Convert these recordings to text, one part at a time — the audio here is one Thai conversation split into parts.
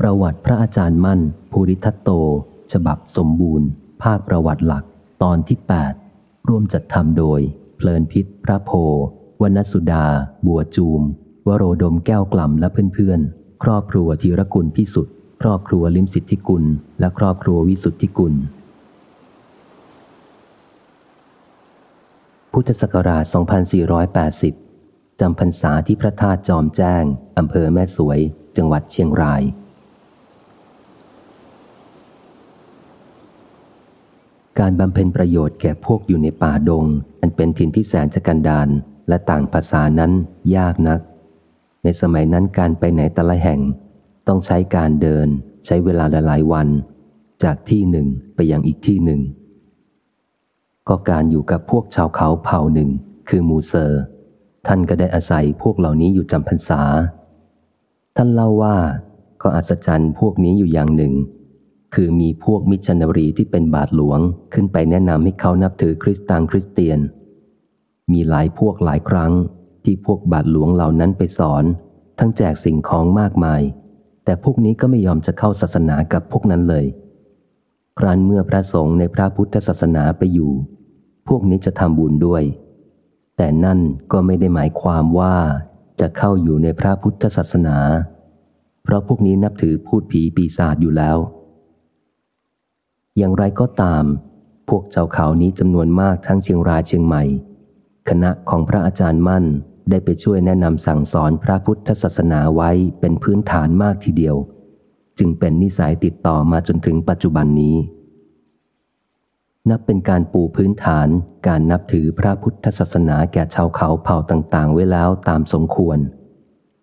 ประวัติพระอาจารย์มั่น ภูริทัตโต ฉบับสมบูรณ์ ภาคประวัติหลัก ตอนที่ 8 ร่วมจัดทำโดย เพลินพิษ พระโพวณสุดา บัวจูม วโรดมแก้วกล่ำและเพื่อนๆ ครอบครัวธีรกุลพิสุทธิ์ ครอบครัวลิมสิทธิกุล และครอบครัววิสุทธิกุล พุทธศักราช 2480 จำพรรษาที่พระธาตุจอมแจ้ง อำเภอแม่สวย จังหวัดเชียงราย การบำเพ็ญประโยชน์แก่พวกอยู่ในป่าดง อันเป็นถิ่นที่แสนจะกันดานและต่างภาษานั้นยากนัก ในสมัยนั้นการไปไหนแต่ละแห่ง ต้องใช้การเดิน ใช้เวลาหลายวัน จากที่หนึ่งไปยังอีกที่หนึ่ง ก็การอยู่กับพวกชาวเขาเผ่าหนึ่ง คือมูเซอร์ ท่านก็ได้อาศัยพวกเหล่านี้อยู่จำพรรษา ท่านเล่าว่าก็อัศจรรย์พวกนี้อยู่อย่างหนึ่ง คือมีพวกมิชชันนารีที่เป็นบาทหลวงขึ้นไปแนะนำให้เขานับถือคริสตังคริสเตียน มีหลายพวกหลายครั้งที่พวกบาทหลวงเหล่านั้นไปสอน ทั้งแจกสิ่งของมากมาย แต่พวกนี้ก็ไม่ยอมจะเข้าศาสนากับพวกนั้นเลย ครั้นเมื่อพระสงฆ์ในพระพุทธศาสนาไปอยู่ พวกนี้จะทำบุญด้วย แต่นั่นก็ไม่ได้หมายความว่าจะเข้าอยู่ในพระพุทธศาสนา เพราะพวกนี้นับถือพูดผีปีศาจอยู่แล้ว อย่างไรก็ตาม พวกเจ้าเขานี้จำนวนมากทั้งเชียงรายเชียงใหม่ คณะของพระอาจารย์มั่นได้ไปช่วยแนะนำสั่งสอนพระพุทธศาสนาไว้เป็นพื้นฐานมากทีเดียว จึงเป็นนิสัยติดต่อมาจนถึงปัจจุบันนี้ นับเป็นการปูพื้นฐานการนับถือพระพุทธศาสนาแก่ชาวเขาเผ่าต่างๆ ไว้แล้วตามสมควร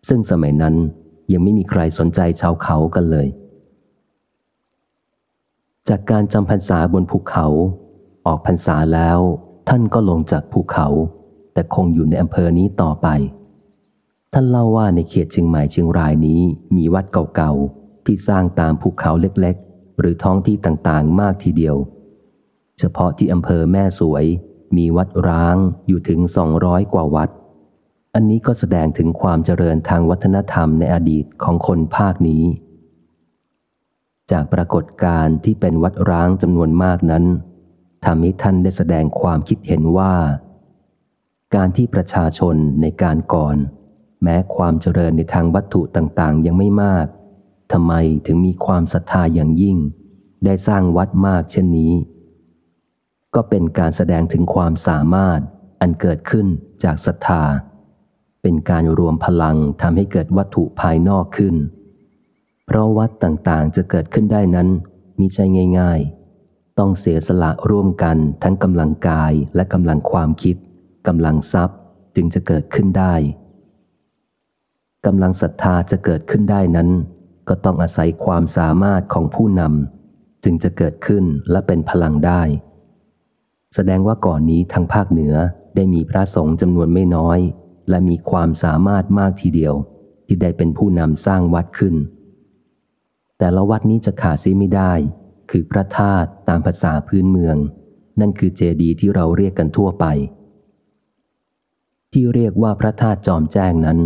ซึ่งสมัยนั้นยังไม่มีใครสนใจชาวเขากันเลย จากการจำพรรษาบนภูเขา ออกพรรษาแล้ว ท่านก็ลงจากภูเขา แต่คงอยู่ในอำเภอนี้ต่อไป ท่านเล่าว่าในเขตเชียงใหม่เชียงรายนี้ มีวัดเก่าๆ ที่สร้างตามภูเขาเล็กๆ หรือท้องที่ต่างๆ มากทีเดียว เฉพาะที่อำเภอแม่สวย มีวัดร้างอยู่ถึงสองร้อยกว่าวัด อันนี้ก็แสดงถึงความเจริญทางวัฒนธรรมในอดีตของคนภาคนี้ จากปรากฏการณ์ที่เป็นวัดร้างจำนวนมากนั้นทำให้ท่านได้แสดงความคิดเห็นว่า การที่ประชาชนในการก่อน แม้ความเจริญในทางวัตถุต่างๆ ยังไม่มากทำไมถึงมีความศรัทธาอย่างยิ่ง ได้สร้างวัดมากเช่นนี้ ก็เป็นการแสดงถึงความสามารถอันเกิดขึ้นจากศรัทธา เป็นการรวมพลังทำให้เกิดวัตถุภายนอกขึ้น เพราะวัดต่างๆจะเกิดขึ้นได้นั้นมิใช่ง่าย ๆ ต้องเสียสละร่วมกันทั้งกำลังกายและกำลังความคิดกำลังทรัพย์จึงจะเกิดขึ้นได้กำลังศรัทธาจะเกิดขึ้นได้นั้น ก็ต้องอาศัยความสามารถของผู้นำจึงจะเกิดขึ้นและเป็นพลังได้ แสดงว่าก่อนนี้ทางภาคเหนือได้มีพระสงฆ์จำนวนไม่น้อย และมีความสามารถมากทีเดียว ที่ได้เป็นผู้นำสร้างวัดขึ้น แต่ละวัดนี้จะขาดซีไม่ได้ คือพระธาตุตามภาษาพื้นเมือง นั่นคือเจดีย์ที่เราเรียกกันทั่วไป ที่เรียกว่าพระธาตุจอมแจ้งนั้น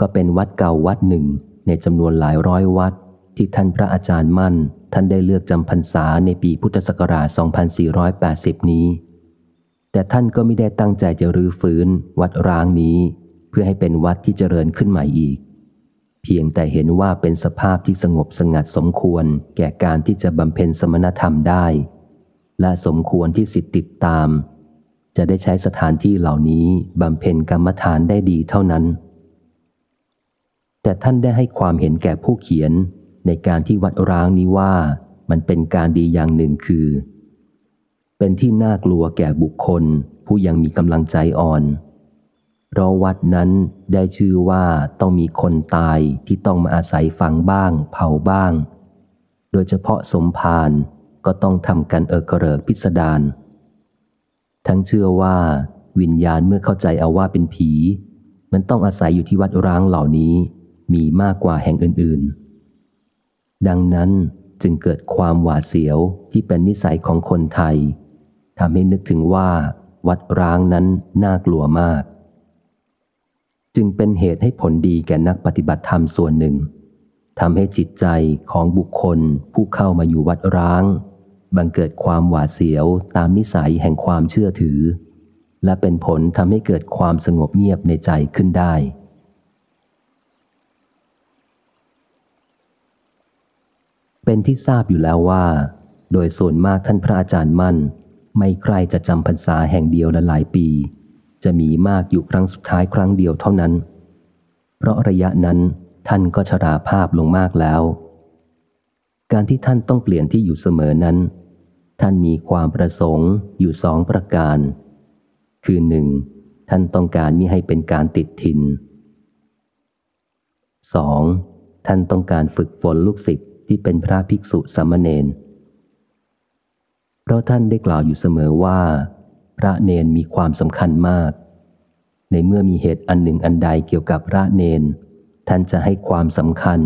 ก็เป็นวัดเก่าวัดหนึ่งในจำนวนหลายร้อยวัด ที่ท่านพระอาจารย์มั่น ท่านได้เลือกจำพรรษาในปีพุทธศักราช 2480 นี้ แต่ท่านก็ไม่ได้ตั้งใจจะรื้อฟื้นวัดร้างนี้ เพื่อให้เป็นวัดที่เจริญขึ้นใหม่อีก เพียงแต่เห็นว่าเป็นสภาพที่สงบสงัดสมควรแก่การที่จะบำเพ็ญสมณธรรมได้ และสมควรที่สิทธิติดตาม จะได้ใช้สถานที่เหล่านี้บำเพ็ญกรรมฐานได้ดีเท่านั้น แต่ท่านได้ให้ความเห็นแก่ผู้เขียนในการที่วัดร้างนี้ว่ามันเป็นการดีอย่างหนึ่งคือ เป็นที่น่ากลัวแก่บุคคล ผู้ยังมีกำลังใจอ่อน เพราะวัดนั้นได้ชื่อว่าต้องมีคนตายที่ต้องมาอาศัยฝังบ้าง เผาบ้าง โดยเฉพาะสมภารก็ต้องทำกันเออกระเริกพิสดารทั้งเชื่อว่า วิญญาณเมื่อเข้าใจเอาว่าเป็นผี มันต้องอาศัยอยู่ที่วัดร้างเหล่านี้ มีมากกว่าแห่งอื่นๆ ดังนั้นจึงเกิดความหวาดเสียวที่เป็นนิสัยของคนไทยทำให้นึกถึงว่า วัดร้างนั้นน่ากลัวมาก จึงเป็นเหตุให้ผลดีแก่นักปฏิบัติธรรมส่วนหนึ่งทำให้จิตใจของบุคคลผู้เข้ามาอยู่วัดร้าง บังเกิดความหวาดเสียวตามนิสัยแห่งความเชื่อถือ และเป็นผลทำให้เกิดความสงบเงียบในใจขึ้นได้ เป็นที่ทราบอยู่แล้วว่า โดยส่วนมากท่านพระอาจารย์มั่น ไม่ใครจะจำพรรษาแห่งเดียวละหลายปี จะมีมากอยู่ครั้งสุดท้ายครั้งเดียวเท่านั้น เพราะระยะนั้นท่านก็ชราภาพลงมากแล้ว การที่ท่านต้องเปลี่ยนที่อยู่เสมอนั้น ท่านมีความประสงค์อยู่สองประการ คือหนึ่งท่านต้องการมิให้เป็นการติดทินสองท่านต้องการฝึกฝนลูกศิษย์ที่เป็นพระภิกษุสามเณร เพราะท่านได้กล่าวอยู่เสมอว่า พระเนนมีความสำคัญมาก ในเมื่อมีเหตุอันหนึ่งอันใดเกี่ยวกับพระเนน ท่านจะให้ความสำคัญ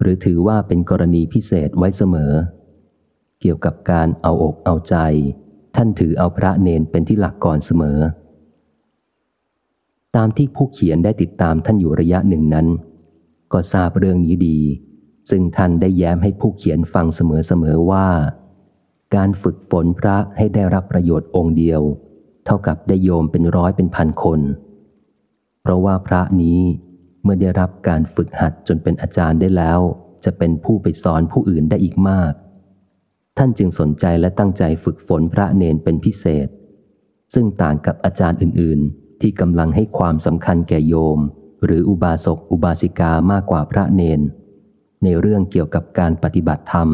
หรือถือว่าเป็นกรณีพิเศษไว้เสมอ เกี่ยวกับการเอาอกเอาใจ ท่านถือเอาพระเนนเป็นที่หลักก่อนเสมอ ตามที่ผู้เขียนได้ติดตามท่านอยู่ระยะหนึ่งนั้น ก็ทราบเรื่องนี้ดี ซึ่งท่านได้แย้มให้ผู้เขียนฟังเสมอๆว่าการฝึกฝนพระให้ได้รับประโยชน์องค์เดียว เท่ากับได้โยมเป็นร้อยเป็นพันคน เพราะว่าพระนี้เมื่อได้รับการฝึกหัดจนเป็นอาจารย์ได้แล้ว จะเป็นผู้ไปสอนผู้อื่นได้อีกมาก ท่านจึงสนใจและตั้งใจฝึกฝนพระเนนเป็นพิเศษ ซึ่งต่างกับอาจารย์อื่น ๆ ที่กำลังให้ความสำคัญแก่โยม หรืออุบาสกอุบาสิกามากกว่าพระเนน ในเรื่องเกี่ยวกับการปฏิบัติธรรม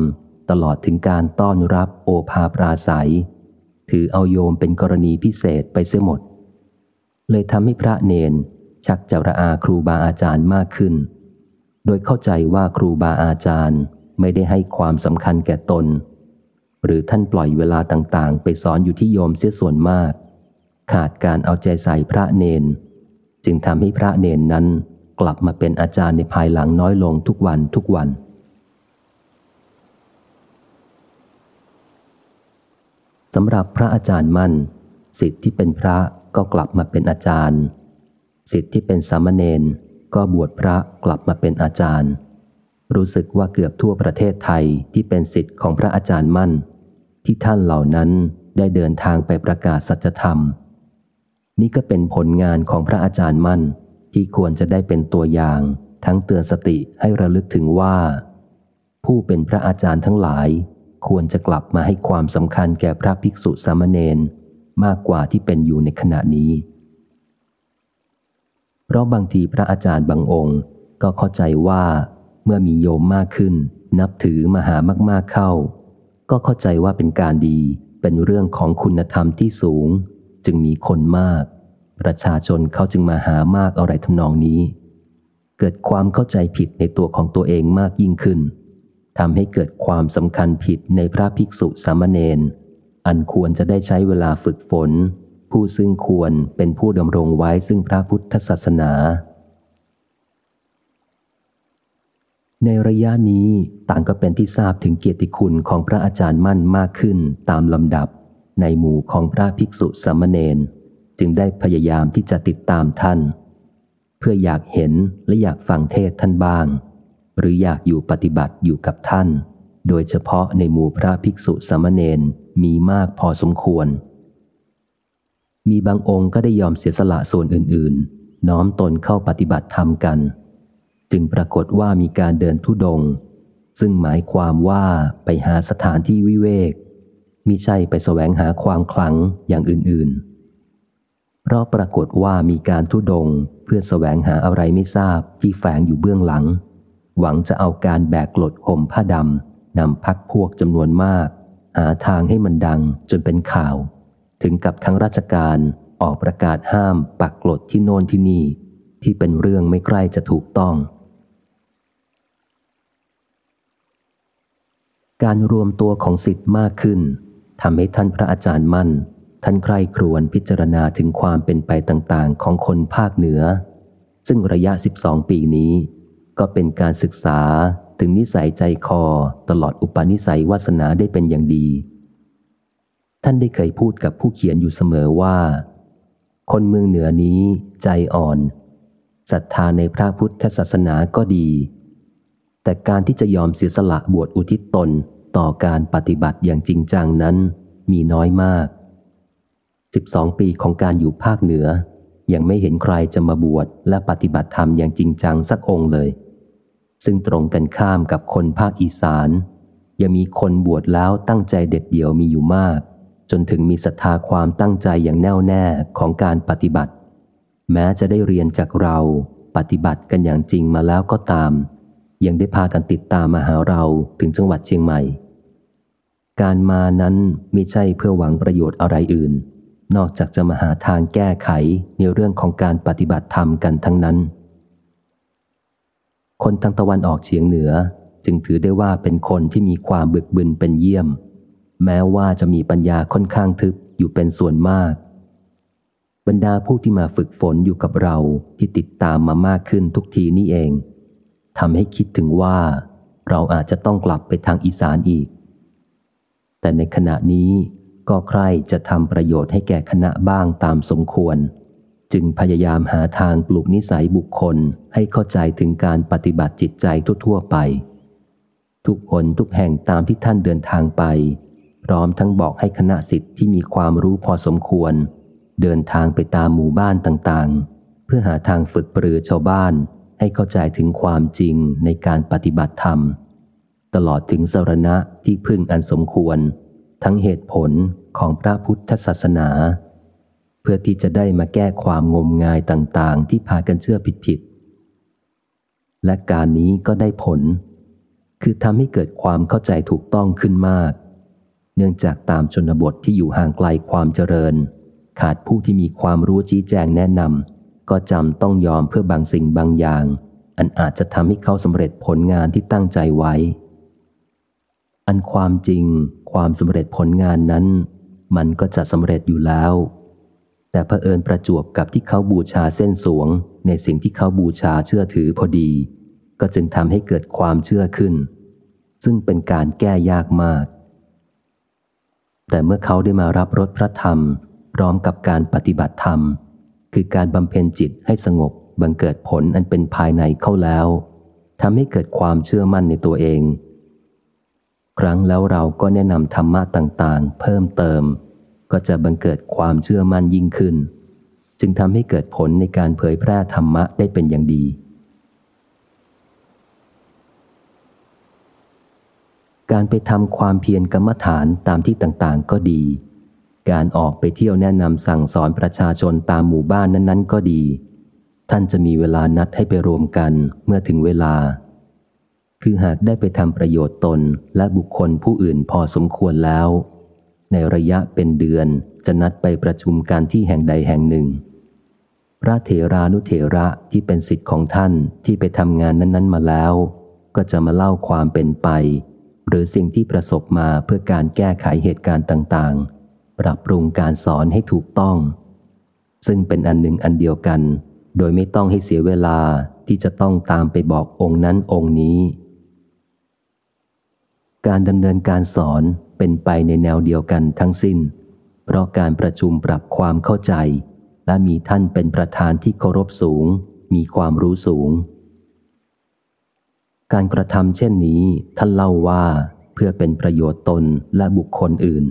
ตลอดถึงการต้อนรับโอภาปราศัย ถือเอาโยมเป็นกรณีพิเศษไปเสียหมด เลยทำให้พระเนน ชักจะระอาครูบาอาจารย์มากขึ้น โดยเข้าใจว่าครูบาอาจารย์ไม่ได้ให้ความสำคัญแก่ตน หรือท่านปล่อยเวลาต่างๆ ไปสอนอยู่ที่โยมเสียส่วนมาก ขาดการเอาใจใส่พระเนน จึงทำให้พระเนนนั้นกลับมาเป็นอาจารย์ในภายหลังน้อยลงทุกวันทุกวัน สำหรับพระอาจารย์มั่น สิทธิ์ที่เป็นพระก็กลับมาเป็นอาจารย์ สิทธิ์ที่เป็นสามเณรก็บวชพระกลับมาเป็นอาจารย์ รู้สึกว่าเกือบทั่วประเทศไทยที่เป็นสิทธิ์ของพระอาจารย์มั่น ที่ท่านเหล่านั้นได้เดินทางไปประกาศสัจธรรม นี่ก็เป็นผลงานของพระอาจารย์มั่น ที่ควรจะได้เป็นตัวอย่าง ทั้งเตือนสติให้ระลึกถึงว่า ผู้เป็นพระอาจารย์ทั้งหลาย ควรจะกลับมาให้ความสำคัญแก่พระภิกษุสามเณรมากกว่าที่เป็นอยู่ในขณะนี้ เพราะบางทีพระอาจารย์บางองค์ ก็เข้าใจว่าเมื่อมีโยมมากขึ้น นับถือมหามากๆเข้า ก็เข้าใจว่าเป็นการดีเป็นเรื่องของคุณธรรมที่สูง จึงมีคนมาก ประชาชนเขาจึงมาหามากอะไรทำนองนี้ เกิดความเข้าใจผิดในตัวของตัวเองมากยิ่งขึ้น ทำให้เกิดความสำคัญผิดในพระภิกษุสามเณรอันควรจะได้ใช้เวลาฝึกฝน ผู้ซึ่งควรเป็นผู้ดำรงไว้ซึ่งพระพุทธศาสนา ในระยะนี้ต่างก็เป็นที่ทราบถึงเกียรติคุณของพระอาจารย์มั่นมากขึ้นตามลำดับ ในหมู่ของพระภิกษุสามเณรจึงได้พยายามที่จะติดตามท่าน เพื่ออยากเห็นและอยากฟังเทศท่านบ้าง หรืออยากอยู่ปฏิบัติอยู่กับท่าน โดยเฉพาะในหมู่พระภิกษุสามเณรมีมากพอสมควร มีบางองค์ก็ได้ยอมเสียสละส่วนอื่น ๆ น้อมตนเข้าปฏิบัติธรรมกัน จึงปรากฏว่ามีการเดินทุดง ซึ่งหมายความว่าไปหาสถานที่วิเวกมิใช่ไปแสวงหาความคลังอย่างอื่น ๆ เพราะปรากฏว่ามีการทุดงเพื่อแสวงหาอะไรไม่ทราบที่แฝงอยู่เบื้องหลัง หวังจะเอาการแบกกลดห่มผ้าดำนำพักพวกจำนวนมาก หาทางให้มันดังจนเป็นข่าว ถึงกับทั้งราชการออกประกาศห้ามปักกลดที่โน่นที่นี่ ที่เป็นเรื่องไม่ใกล้จะถูกต้อง การรวมตัวของสิทธิ์มากขึ้นทำให้ท่านพระอาจารย์มั่น ท่านใคร่ครวญพิจารณาถึงความเป็นไปต่างๆ ของคนภาคเหนือ ซึ่งระยะ 12 ปีนี้ ก็เป็นการศึกษาถึงนิสัยใจคอตลอดอุปนิสัยวาสนาได้เป็นอย่างดี ท่านได้เคยพูดกับผู้เขียนอยู่เสมอว่า คนเมืองเหนือนี้ใจอ่อนศรัทธาในพระพุทธศาสนาก็ดี แต่การที่จะยอมเสียสละบวชอุทิศตนต่อการปฏิบัติอย่างจริงจังนั้นมีน้อยมาก 12 ปีของการอยู่ภาคเหนือ ยังไม่เห็นใครจะมาบวชและปฏิบัติธรรมอย่างจริงจังสักองค์เลย ซึ่งตรงกันข้ามกับคนภาคอีสาน ยังมีคนบวชแล้วตั้งใจเด็ดเดี่ยวมีอยู่มาก จนถึงมีศรัทธาความตั้งใจอย่างแน่วแน่ของการปฏิบัติ แม้จะได้เรียนจากเราปฏิบัติกันอย่างจริงมาแล้วก็ตาม ยังได้พากันติดตามมาหาเราถึงจังหวัดเชียงใหม่ การมานั้นไม่ใช่เพื่อหวังประโยชน์อะไรอื่น นอกจากจะมาหาทางแก้ไขในเรื่องของการปฏิบัติธรรมกันทั้งนั้น คนทางตะวันออกเฉียงเหนือ จึงถือได้ว่าเป็นคนที่มีความบึกบึนเป็นเยี่ยม แม้ว่าจะมีปัญญาค่อนข้างทึบอยู่เป็นส่วนมาก บรรดาผู้ที่มาฝึกฝนอยู่กับเราที่ติดตามมามากขึ้นทุกทีนี่เองทำให้คิดถึงว่า เราอาจจะต้องกลับไปทางอีสานอีก แต่ในขณะนี้ก็ใครจะทำประโยชน์ให้แก่คณะบ้างตามสมควร จึงพยายามหาทางปลูกนิสัยบุคคลให้เข้าใจถึงการปฏิบัติจิตใจทั่วๆไป ทุกคนทุกแห่งตามที่ท่านเดินทางไป พร้อมทั้งบอกให้คณะสิทธิ์ที่มีความรู้พอสมควร เดินทางไปตามหมู่บ้านต่างๆ เพื่อหาทางฝึกปรือชาวบ้าน ให้เข้าใจถึงความจริงในการปฏิบัติธรรม ตลอดถึงสรณะที่พึ่งอันสมควร ทั้งเหตุผลของพระพุทธศาสนา เพื่อที่จะได้มาแก้ความงมงายต่างๆ ที่พากันเชื่อผิดๆ และการนี้ก็ได้ผล คือทำให้เกิดความเข้าใจถูกต้องขึ้นมาก เนื่องจากตามชนบทที่อยู่ห่างไกลความเจริญ ขาดผู้ที่มีความรู้ชี้แจงแนะนำก็จำต้องยอมเพื่อบางสิ่งบางอย่าง อันอาจจะทำให้เขาสำเร็จผลงานที่ตั้งใจไว้ อันความจริง ความสำเร็จผลงานนั้น มันก็จะสำเร็จอยู่แล้ว แต่เผอิญประจวบกับที่เขาบูชาเส้นสวง ในสิ่งที่เขาบูชาเชื่อถือพอดี ก็จึงทำให้เกิดความเชื่อขึ้น ซึ่งเป็นการแก้ยากมาก แต่เมื่อเขาได้มารับรสพระธรรม พร้อมกับการปฏิบัติธรรม คือการบำเพ็ญจิตให้สงบบังเกิดผลอันเป็นภายในเข้าแล้วทำให้เกิดความเชื่อมั่นในตัวเอง ครั้งแล้วเราก็แนะนำธรรมะต่างๆ เพิ่มเติม ก็จะบังเกิดความเชื่อมั่นยิ่งขึ้น จึงทำให้เกิดผลในการเผยแพร่ธรรมะได้เป็นอย่างดี การไปทำความเพียรกรรมฐานตามที่ต่างๆ ก็ดี การออกไปเที่ยวแนะนำสั่งสอนประชาชนตามหมู่บ้านนั้น ๆ ก็ดี ท่านจะมีเวลานัดให้ไปรวมกันเมื่อถึงเวลา คือหากได้ไปทำประโยชน์ตนและบุคคลผู้อื่นพอสมควรแล้ว ในระยะเป็นเดือนจะนัดไปประชุมกันที่แห่งใดแห่งหนึ่ง พระเถรานุเถระที่เป็นสิทธิ์ของท่านที่ไปทำงานนั้น ๆ มาแล้ว ก็จะมาเล่าความเป็นไป หรือสิ่งที่ประสบมาเพื่อการแก้ไขเหตุการณ์ต่างๆ ปรับปรุงการสอนให้ถูกต้อง ซึ่งเป็นอันหนึ่งอันเดียวกัน โดยไม่ต้องให้เสียเวลาที่จะต้องตามไปบอกองค์นั้นองค์นี้การดำเนินการสอน เป็นไปในแนวเดียวกันทั้งสิ้น เพราะการประชุมปรับความเข้าใจ และมีท่านเป็นประธานที่เคารพสูง มีความรู้สูง การกระทำเช่นนี้ท่านเล่าว่าเพื่อเป็นประโยชน์ตนและบุคคลอื่น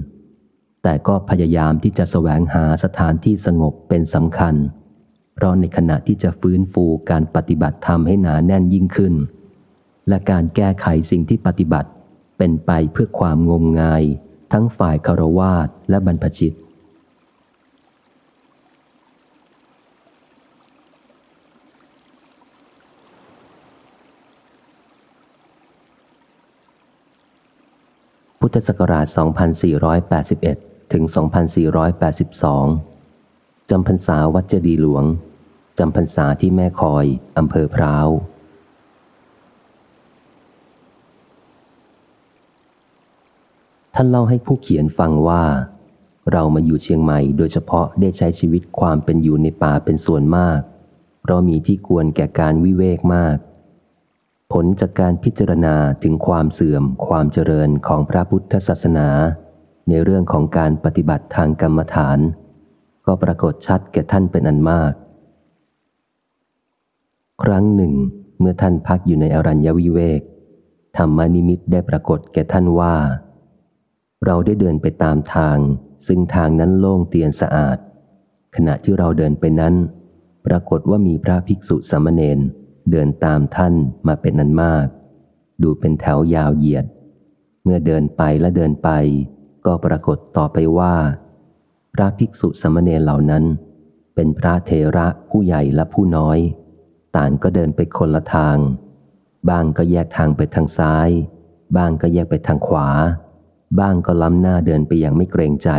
แต่ก็พยายามที่จะแสวงหาสถานที่สงบเป็นสำคัญ เพราะในขณะที่จะฟื้นฟูการปฏิบัติธรรมให้หนาแน่นยิ่งขึ้น และการแก้ไขสิ่งที่ปฏิบัติ เป็นไปเพื่อความงมงาย ทั้งฝ่ายคารวาสและบรรพชิต พุทธศักราช 2481 ถึง 2482 จำพรรษาวัดเจดีหลวง จำพรรษาที่แม่คอย อำเภอพร้าว ท่านเล่าให้ผู้เขียนฟังว่า เรามาอยู่เชียงใหม่โดยเฉพาะได้ใช้ชีวิตความเป็นอยู่ในป่าเป็นส่วนมาก เพราะมีที่ควรแก่การวิเวกมาก ผลจากการพิจารณาถึงความเสื่อม ความเจริญของพระพุทธศาสนา ในเรื่องของการปฏิบัติทางกรรมฐาน ก็ปรากฏชัดแก่ท่านเป็นอันมาก ครั้งหนึ่ง เมื่อท่านพักอยู่ในอรัญญวิเวกธรรมนิมิตได้ปรากฏแก่ท่านว่า เราได้เดินไปตามทาง ซึ่งทางนั้นโล่งเตียนสะอาด ขณะที่เราเดินไปนั้น ปรากฏว่ามีพระภิกษุสามเณรเดินตามท่านมาเป็นนันมาก ดูเป็นแถวยาวเหยียด เมื่อเดินไปและเดินไป ก็ปรากฏต่อไปว่า พระภิกษุสามเณรเหล่านั้น เป็นพระเทระผู้ใหญ่และผู้น้อย ต่างก็เดินไปคนละทาง บ้างก็แยกทางไปทางซ้าย บ้างก็แยกไปทางขวา บ้างก็ล้ำหน้าเดินไปอย่างไม่เกรงใจ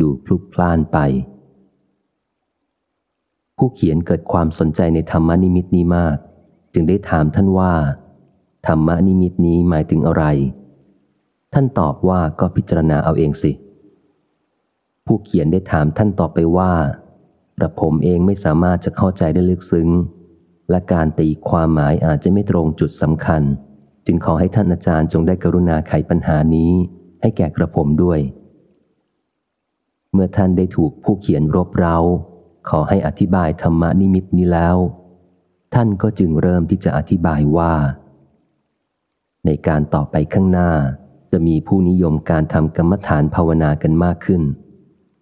ดูพลุกพล่านไป ผู้เขียนเกิดความสนใจในธรรมนิมิตนี้มาก จึงได้ถามท่านว่า ธรรมนิมิตนี้หมายถึงอะไร ท่านตอบว่าก็พิจารณาเอาเองสิ ผู้เขียนได้ถามท่านตอบไปว่ากระผมเองไม่สามารถจะเข้าใจได้ลึกซึ้ง และการตีความหมายอาจจะไม่ตรงจุดสำคัญ จึงขอให้ท่านอาจารย์จงได้กรุณาไขปัญหานี้ ให้แก่กระผมด้วย เมื่อท่านได้ถูกผู้เขียนรบเร้า ขอให้อธิบายธรรมนิมิตนี้แล้ว ท่านก็จึงเริ่มที่จะอธิบายว่า ในการต่อไปข้างหน้า จะมีผู้นิยมการทำกรรมฐานภาวนากันมากขึ้น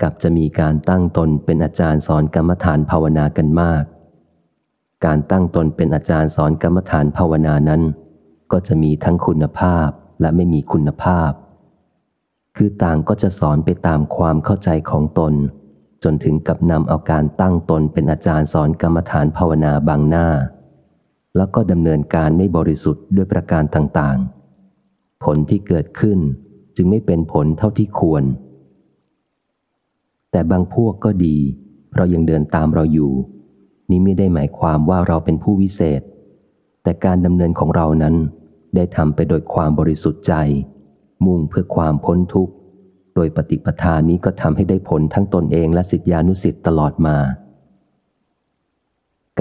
กับจะมีการตั้งตนเป็นอาจารย์สอนกรรมฐานภาวนากันมาก การตั้งตนเป็นอาจารย์สอนกรรมฐานภาวนานั้น ก็จะมีทั้งคุณภาพและไม่มีคุณภาพ คือต่างก็จะสอนไปตามความเข้าใจของตน จนถึงกับนำเอาการตั้งตนเป็นอาจารย์สอนกรรมฐานภาวนาบางหน้า แล้วก็ดำเนินการไม่บริสุทธิ์ด้วยประการต่างๆ ผลที่เกิดขึ้นจึงไม่เป็นผลเท่าที่ควร แต่บางพวกก็ดี เพราะยังเดินตามเราอยู่ นี้ไม่ได้หมายความว่าเราเป็นผู้วิเศษ แต่การดำเนินของเรานั้นได้ทำไปโดยความบริสุทธิ์ใจ มุ่งเพื่อความพ้นทุกข์ โดยปฏิปทานนี้ก็ทำให้ได้ผลทั้งตนเองและสิทธิานุสิ์ตลอดมา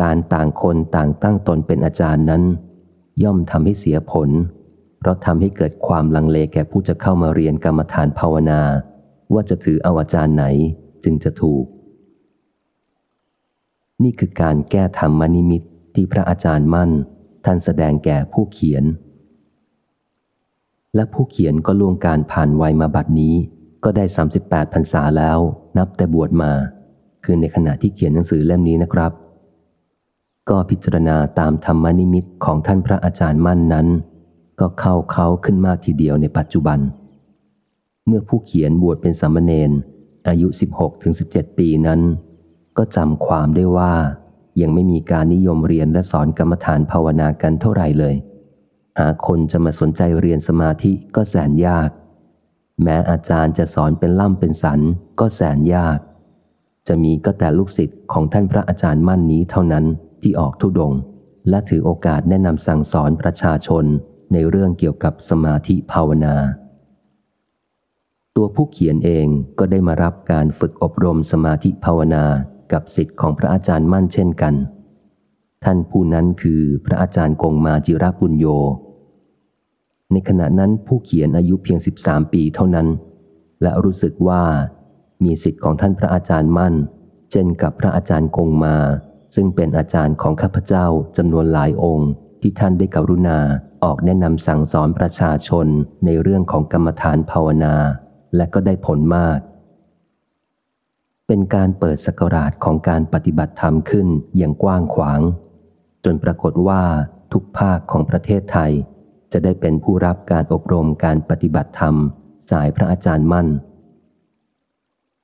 การต่างคนต่างตั้งตนเป็นอาจารย์นั้น ย่อมทำให้เสียผล เพราะทำให้เกิดความลังเลแก่ผู้จะเข้ามาเรียนกรรมฐานภาวนา ว่าจะถือเอาอาจารย์ไหนจึงจะถูก นี่คือการแก้ธรรมนิมิตที่พระอาจารย์มั่น ท่านแสดงแก่ผู้เขียน และผู้เขียนก็ล่วงการผ่านวัยมาบัดนี้ ก็ได้ 38พรรษาแล้ว นับแต่บวชมา คือในขณะที่เขียนหนังสือเล่มนี้นะครับ ก็พิจารณาตามธรรมนิมิตของท่านพระอาจารย์มั่นนั้น ก็เข้าเขาขึ้นมากทีเดียวในปัจจุบัน เมื่อผู้เขียนบวชเป็นสามเณรอายุ 16-17 ปีนั้น ก็จำความได้ว่ายังไม่มีการนิยมเรียนและสอนกรรมฐานภาวนากันเท่าไหร่เลย หาคนจะมาสนใจเรียนสมาธิก็แสนยาก แม้อาจารย์จะสอนเป็นล่ำเป็นสันก็แสนยาก จะมีก็แต่ลูกศิษย์ของท่านพระอาจารย์มั่นนี้เท่านั้นที่ออกทุดง และถือโอกาสแนะนำสั่งสอนประชาชนในเรื่องเกี่ยวกับสมาธิภาวนา ตัวผู้เขียนเองก็ได้มารับการฝึกอบรมสมาธิภาวนากับสิทธิ์ของพระอาจารย์มั่นเช่นกัน ท่านผู้นั้นคือพระอาจารย์กงมาจิราปุญโย ในขณะนั้นผู้เขียนอายุเพียง 13 ปีเท่านั้น และรู้สึกว่ามีสิทธิ์ของท่านพระอาจารย์มั่น เช่นกับพระอาจารย์กงมา ซึ่งเป็นอาจารย์ของข้าพเจ้าจำนวนหลายองค์ที่ท่านได้กรุณาออกแนะนำสั่งสอนประชาชนในเรื่องของกรรมฐานภาวนา และก็ได้ผลมาก เป็นการเปิดสกราชของการปฏิบัติธรรมขึ้นอย่างกว้างขวาง จนปรากฏว่าทุกภาคของประเทศไทย จะได้เป็นผู้รับการอบรมการปฏิบัติธรรม สายพระอาจารย์มั่น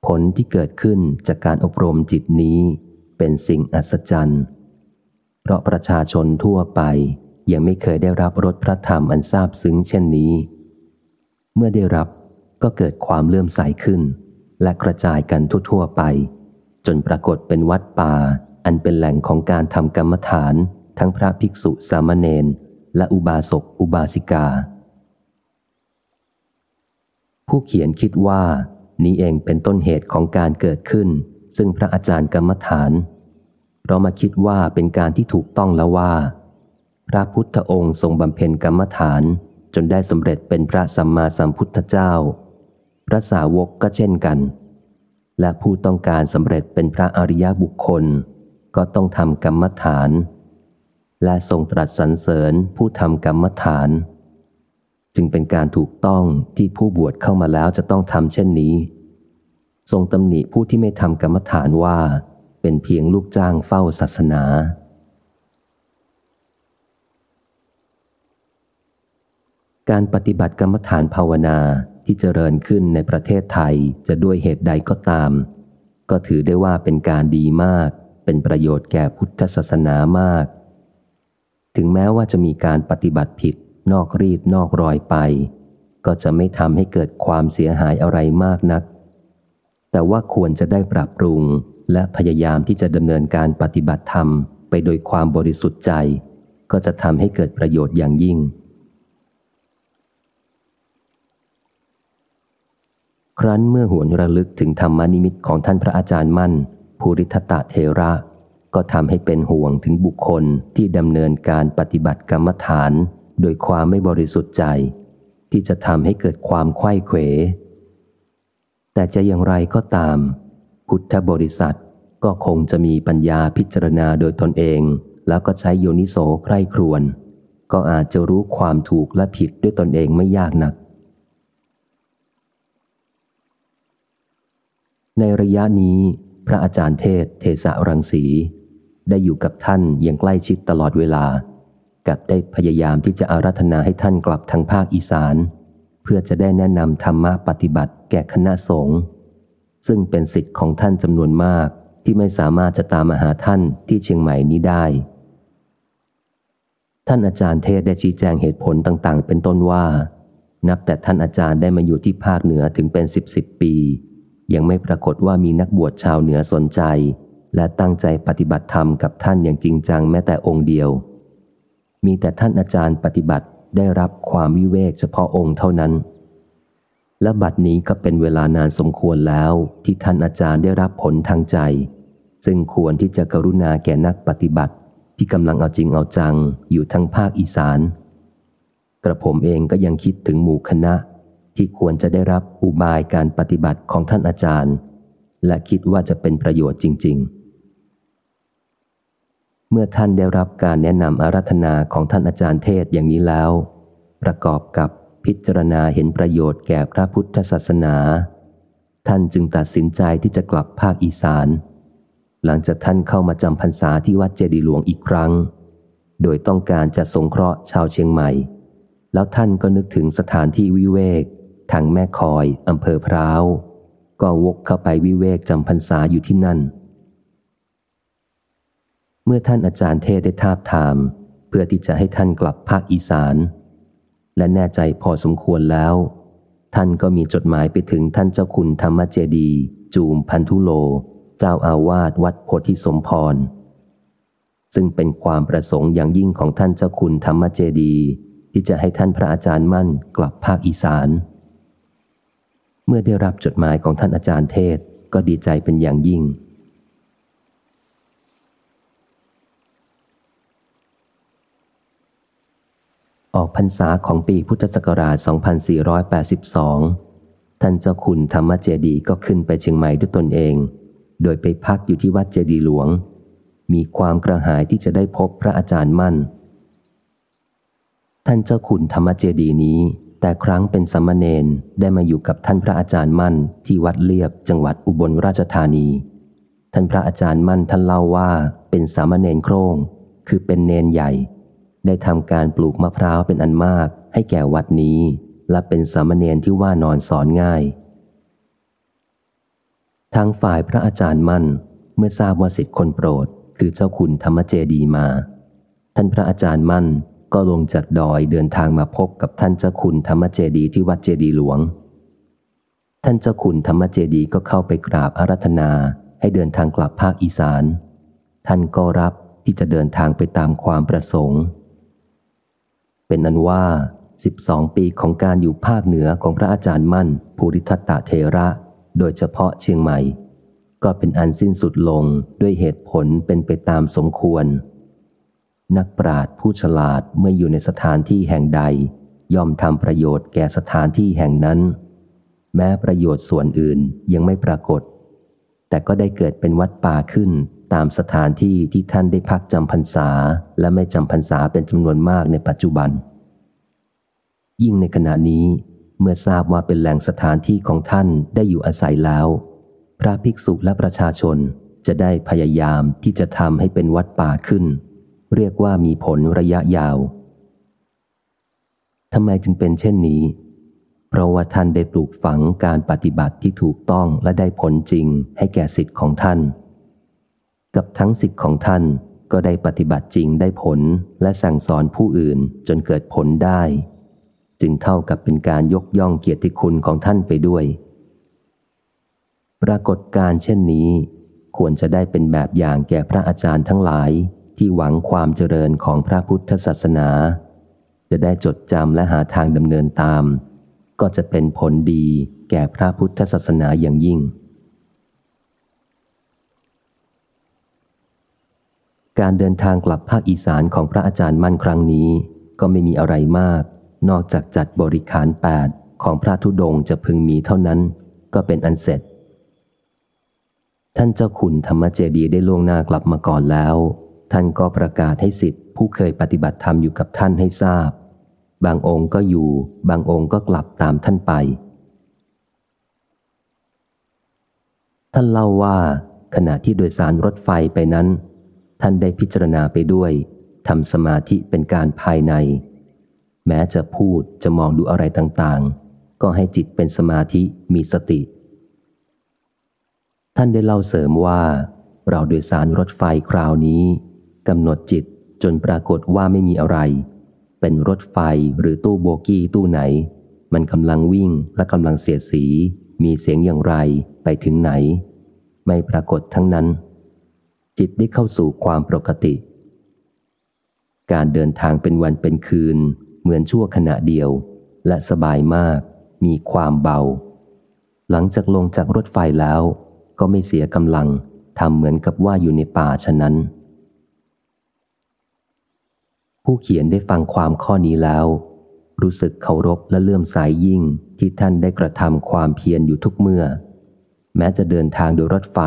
ผลที่เกิดขึ้นจากการอบรมจิตนี้เป็นสิ่งอัศจรรย์ เพราะประชาชนทั่วไปยังไม่เคยได้รับรสพระธรรมอันซาบซึ้งเช่นนี้ เมื่อได้รับก็เกิดความเลื่อมใสขึ้น และกระจายกันทั่วๆไป จนปรากฏเป็นวัดป่า อันเป็นแหล่งของการทำกรรมฐาน ทั้งพระภิกษุสามเณรและอุบาสกอุบาสิกา ผู้เขียนคิดว่า นี้เองเป็นต้นเหตุของการเกิดขึ้น ซึ่งพระอาจารย์กรรมฐาน เรามาคิดว่าเป็นการที่ถูกต้องแล้วว่า พระพุทธองค์ทรงบำเพ็ญกรรมฐานจนได้สำเร็จเป็นพระสัมมาสัมพุทธเจ้า พระสาวกก็เช่นกัน และผู้ต้องการสำเร็จเป็นพระอริยบุคคล ก็ต้องทำกรรมฐาน และทรงตรัสสรรเสริญผู้ทำกรรมฐาน จึงเป็นการถูกต้องที่ผู้บวชเข้ามาแล้วจะต้องทำเช่นนี้ ทรงตำหนิผู้ที่ไม่ทำกรรมฐานว่าเป็นเพียงลูกจ้างเฝ้าศาสนาการปฏิบัติกรรมฐานภาวนาที่เจริญขึ้นในประเทศไทยจะด้วยเหตุใดก็ตาม ก็ถือได้ว่าเป็นการดีมาก เป็นประโยชน์แก่พุทธศาสนามาก ถึงแม้ว่าจะมีการปฏิบัติผิดนอกรีดนอกรอยไป ก็จะไม่ทำให้เกิดความเสียหายอะไรมากนัก แต่ว่าควรจะได้ปรับปรุงและพยายามที่จะดำเนินการปฏิบัติธรรมไปโดยความบริสุทธิ์ใจ ก็จะทำให้เกิดประโยชน์อย่างยิ่ง ครั้นเมื่อหวนระลึกถึงธรรมนิมิตของท่านพระอาจารย์มั่น ภูริทัตเทระ ก็ทำให้เป็นห่วงถึงบุคคลที่ดำเนินการปฏิบัติกรรมฐาน โดยความไม่บริสุทธิ์ใจ ที่จะทำให้เกิดความไข้เขว แต่จะอย่างไรก็ตาม พุทธบริษัทก็คงจะมีปัญญาพิจารณาโดยตนเอง แล้วก็ใช้โยนิโสใคร่ครวน ก็อาจจะรู้ความถูกและผิดด้วยตนเองไม่ยากนักในระยะนี้ พระอาจารย์เทศ เทสะรังสี ได้อยู่กับท่านอย่างใกล้ชิดตลอดเวลา กับได้พยายามที่จะอารัธนาให้ท่านกลับทางภาคอีสาน เพื่อจะได้แนะนำธรรมะปฏิบัติแก่คณะสงฆ์ซึ่งเป็นสิทธิ์ของท่านจำนวนมากที่ไม่สามารถจะตามมาหาท่านที่เชียงใหม่นี้ได้ ท่านอาจารย์เทศได้ชี้แจงเหตุผลต่าง ๆ เป็นต้นว่า นับแต่ท่านอาจารย์ได้มาอยู่ที่ภาคเหนือถึงเป็นสิบสิบปี ยังไม่ปรากฏว่ามีนักบวชชาวเหนือสนใจ และตั้งใจปฏิบัติธรรมกับท่านอย่างจริงจังแม้แต่องค์เดียว มีแต่ท่านอาจารย์ปฏิบัติได้รับความวิเวกเฉพาะองค์เท่านั้น และบัดนี้ก็เป็นเวลานานสมควรแล้วที่ท่านอาจารย์ได้รับผลทางใจ ซึ่งควรที่จะกรุณาแก่นักปฏิบัติ ที่กำลังเอาจริงเอาจังอยู่ทั้งภาคอีสาน กระผมเองก็ยังคิดถึงหมู่คณะ ที่ควรจะได้รับอุบายการปฏิบัติของท่านอาจารย์ และคิดว่าจะเป็นประโยชน์จริง ๆ เมื่อท่านได้รับการแนะนำอารัธนาของท่านอาจารย์เทศอย่างนี้แล้ว ประกอบกับพิจารณาเห็นประโยชน์แก่พระพุทธศาสนา ท่านจึงตัดสินใจที่จะกลับภาคอีสาน หลังจากท่านเข้ามาจำพรรษาที่วัดเจดีหลวงอีกครั้ง โดยต้องการจะสงเคราะห์ชาวเชียงใหม่ แล้วท่านก็นึกถึงสถานที่วิเวก ทางแม่คอยอำเภอพร้าว ก็วกเข้าไปวิเวกจำพรรษาอยู่ที่นั่น เมื่อท่านอาจารย์เทศได้ทาบถาม เพื่อที่จะให้ท่านกลับภาคอีสาน และแน่ใจพอสมควรแล้ว ท่านก็มีจดหมายไปถึงท่านเจ้าคุณธรรมเจดี จูมพันธุโล เจ้าอาวาสวัดโพธิสมพร ซึ่งเป็นความประสงค์อย่างยิ่งของท่านเจ้าคุณธรรมเจดีที่จะให้ท่านพระอาจารย์มั่นกลับภาคอีสาน เมื่อได้รับจดหมายของท่านอาจารย์เทศก็ดีใจเป็นอย่างยิ่ง ออกพรรษาของปีพุทธศักราช 2482 ท่านเจ้าคุณธรรมเจดีก็ขึ้นไปเชียงใหม่ด้วยตนเอง โดยไปพักอยู่ที่วัดเจดีหลวง มีความกระหายที่จะได้พบพระอาจารย์มั่น ท่านเจ้าคุณธรรมเจดีนี้ แต่ครั้งเป็นสัมมเนนได้มาอยู่กับท่านพระอาจารย์มั่นที่วัดเลียบจังหวัดอุบลราชธานี ท่านพระอาจารย์มั่นท่านเล่าว่าเป็นสามเณรโครง คือเป็นเนนใหญ่ ได้ทำการปลูกมะพร้าวเป็นอันมากให้แก่วัดนี้ และเป็นสามเณรที่ว่านอนสอนง่าย ทางฝ่ายพระอาจารย์มั่นเมื่อทราบว่าสิทธิคนโปรด คือเจ้าคุณธรรมเจดีมา ท่านพระอาจารย์มั่น ก็ลงจากดอยเดินทางมาพบกับท่านเจ้าคุณธรรมเจดีที่วัดเจดีหลวง ท่านเจ้าคุณธรรมเจดีก็เข้าไปกราบอารัธนาให้เดินทางกลับภาคอีสาน ท่านก็รับที่จะเดินทางไปตามความประสงค์ เป็นนั้นว่า 12 ปีของการอยู่ภาคเหนือของพระอาจารย์มั่น ภูริทัตตเทระ โดยเฉพาะเชียงใหม่ ก็เป็นอันสิ้นสุดลงด้วยเหตุผลเป็นไปตามสมควร นักปราชญ์ผู้ฉลาดเมื่ออยู่ในสถานที่แห่งใด ย่อมทำประโยชน์แก่สถานที่แห่งนั้น แม้ประโยชน์ส่วนอื่นยังไม่ปรากฏ แต่ก็ได้เกิดเป็นวัดป่าขึ้นตามสถานที่ที่ท่านได้พักจำพรรษา และไม่จำพรรษาเป็นจำนวนมากในปัจจุบัน ยิ่งในขณะนี้เมื่อทราบว่าเป็นแหล่งสถานที่ของท่านได้อยู่อาศัยแล้ว พระภิกษุและประชาชนจะได้พยายามที่จะทำให้เป็นวัดป่าขึ้น เรียกว่ามีผลระยะยาวทำไมจึงเป็นเช่นนี้ เพราะว่าท่านได้ปลูกฝังการปฏิบัติที่ถูกต้องและได้ผลจริงให้แก่สิทธิ์ของท่าน กับทั้งสิทธิ์ของท่านก็ได้ปฏิบัติจริงได้ผลและสั่งสอนผู้อื่นจนเกิดผลได้ จึงเท่ากับเป็นการยกย่องเกียรติคุณของท่านไปด้วย ปรากฏการเช่นนี้ ควรจะได้เป็นแบบอย่างแก่พระอาจารย์ทั้งหลาย ที่หวังความเจริญของพระพุทธศาสนา จะได้จดจำและหาทางดำเนินตาม ก็จะเป็นผลดีแก่พระพุทธศาสนาอย่างยิ่ง การเดินทางกลับภาคอีสานของพระอาจารย์มั่นครั้งนี้ ก็ไม่มีอะไรมาก นอกจากจัดบริขารแปดของพระธุดงจะพึงมีเท่านั้น ก็เป็นอันเสร็จ ท่านเจ้าขุนธรรมเจดีได้ล่วงหน้ากลับมาก่อนแล้ว ท่านก็ประกาศให้สิทธิ์ผู้เคยปฏิบัติธรรมอยู่กับท่านให้ทราบ บางองค์ก็อยู่ บางองค์ก็กลับตามท่านไป ท่านเล่าว่า ขณะที่โดยสารรถไฟไปนั้น ท่านได้พิจารณาไปด้วยทำสมาธิเป็นการภายใน แม้จะพูดจะมองดูอะไรต่างๆ ก็ให้จิตเป็นสมาธิมีสติ ท่านได้เล่าเสริมว่า เราโดยสารรถไฟคราวนี้ กำหนดจิตจนปรากฏว่าไม่มีอะไร เป็นรถไฟหรือตู้โบกี้ตู้ไหน มันกำลังวิ่งและกำลังเสียสี มีเสียงอย่างไรไปถึงไหน ไม่ปรากฏทั้งนั้น จิตได้เข้าสู่ความปกติ การเดินทางเป็นวันเป็นคืน เหมือนชั่วขณะเดียว และสบายมาก มีความเบา หลังจากลงจากรถไฟแล้ว ก็ไม่เสียกำลังทำเหมือนกับว่าอยู่ในป่าฉะนั้น ผู้เขียนได้ฟังความข้อนี้แล้ว รู้สึกเคารพและเลื่อมใสยยิ่งที่ท่านได้กระทำความเพียรอยู่ทุกเมื่อ แม้จะเดินทางโดยรถไฟ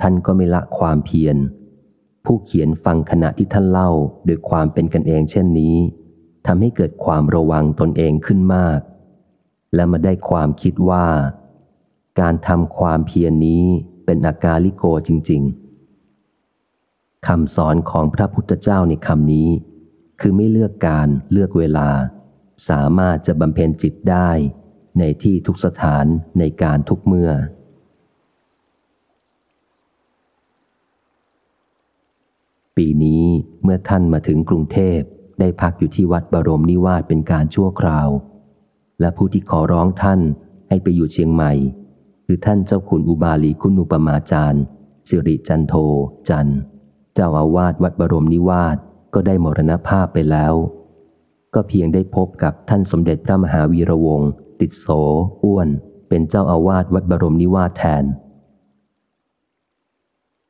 ท่านก็ไม่ละความเพียร ผู้เขียนฟังขณะที่ท่านเล่าโดยความเป็นกันเองเช่นนี้ทำให้เกิดความระวังตนเองขึ้นมาก และมาได้ความคิดว่า การทำความเพียรนนี้เป็นอากาลิโกจริง ๆคำสอนของพระพุทธเจ้าในคำนี้ คือไม่เลือกการเลือกเวลา สามารถจะบำเพ็ญจิตได้ ในที่ทุกสถานในการทุกเมื่อ ปีนี้เมื่อท่านมาถึงกรุงเทพได้พักอยู่ที่วัดบรมนิวาสเป็นการชั่วคราว และผู้ที่ขอร้องท่านให้ไปอยู่เชียงใหม่ คือท่านเจ้าขุนอุบาลีคุณุปมาจารย์ สิริจันโทจันเจ้าอาวาสวัดบรมนิวาส ก็ได้มรณภาพไปแล้ว ก็เพียงได้พบกับท่านสมเด็จพระมหาวีระวงศ์ติดโส อ้วน เป็นเจ้าอาวาสวัดบรมนิวาสแทน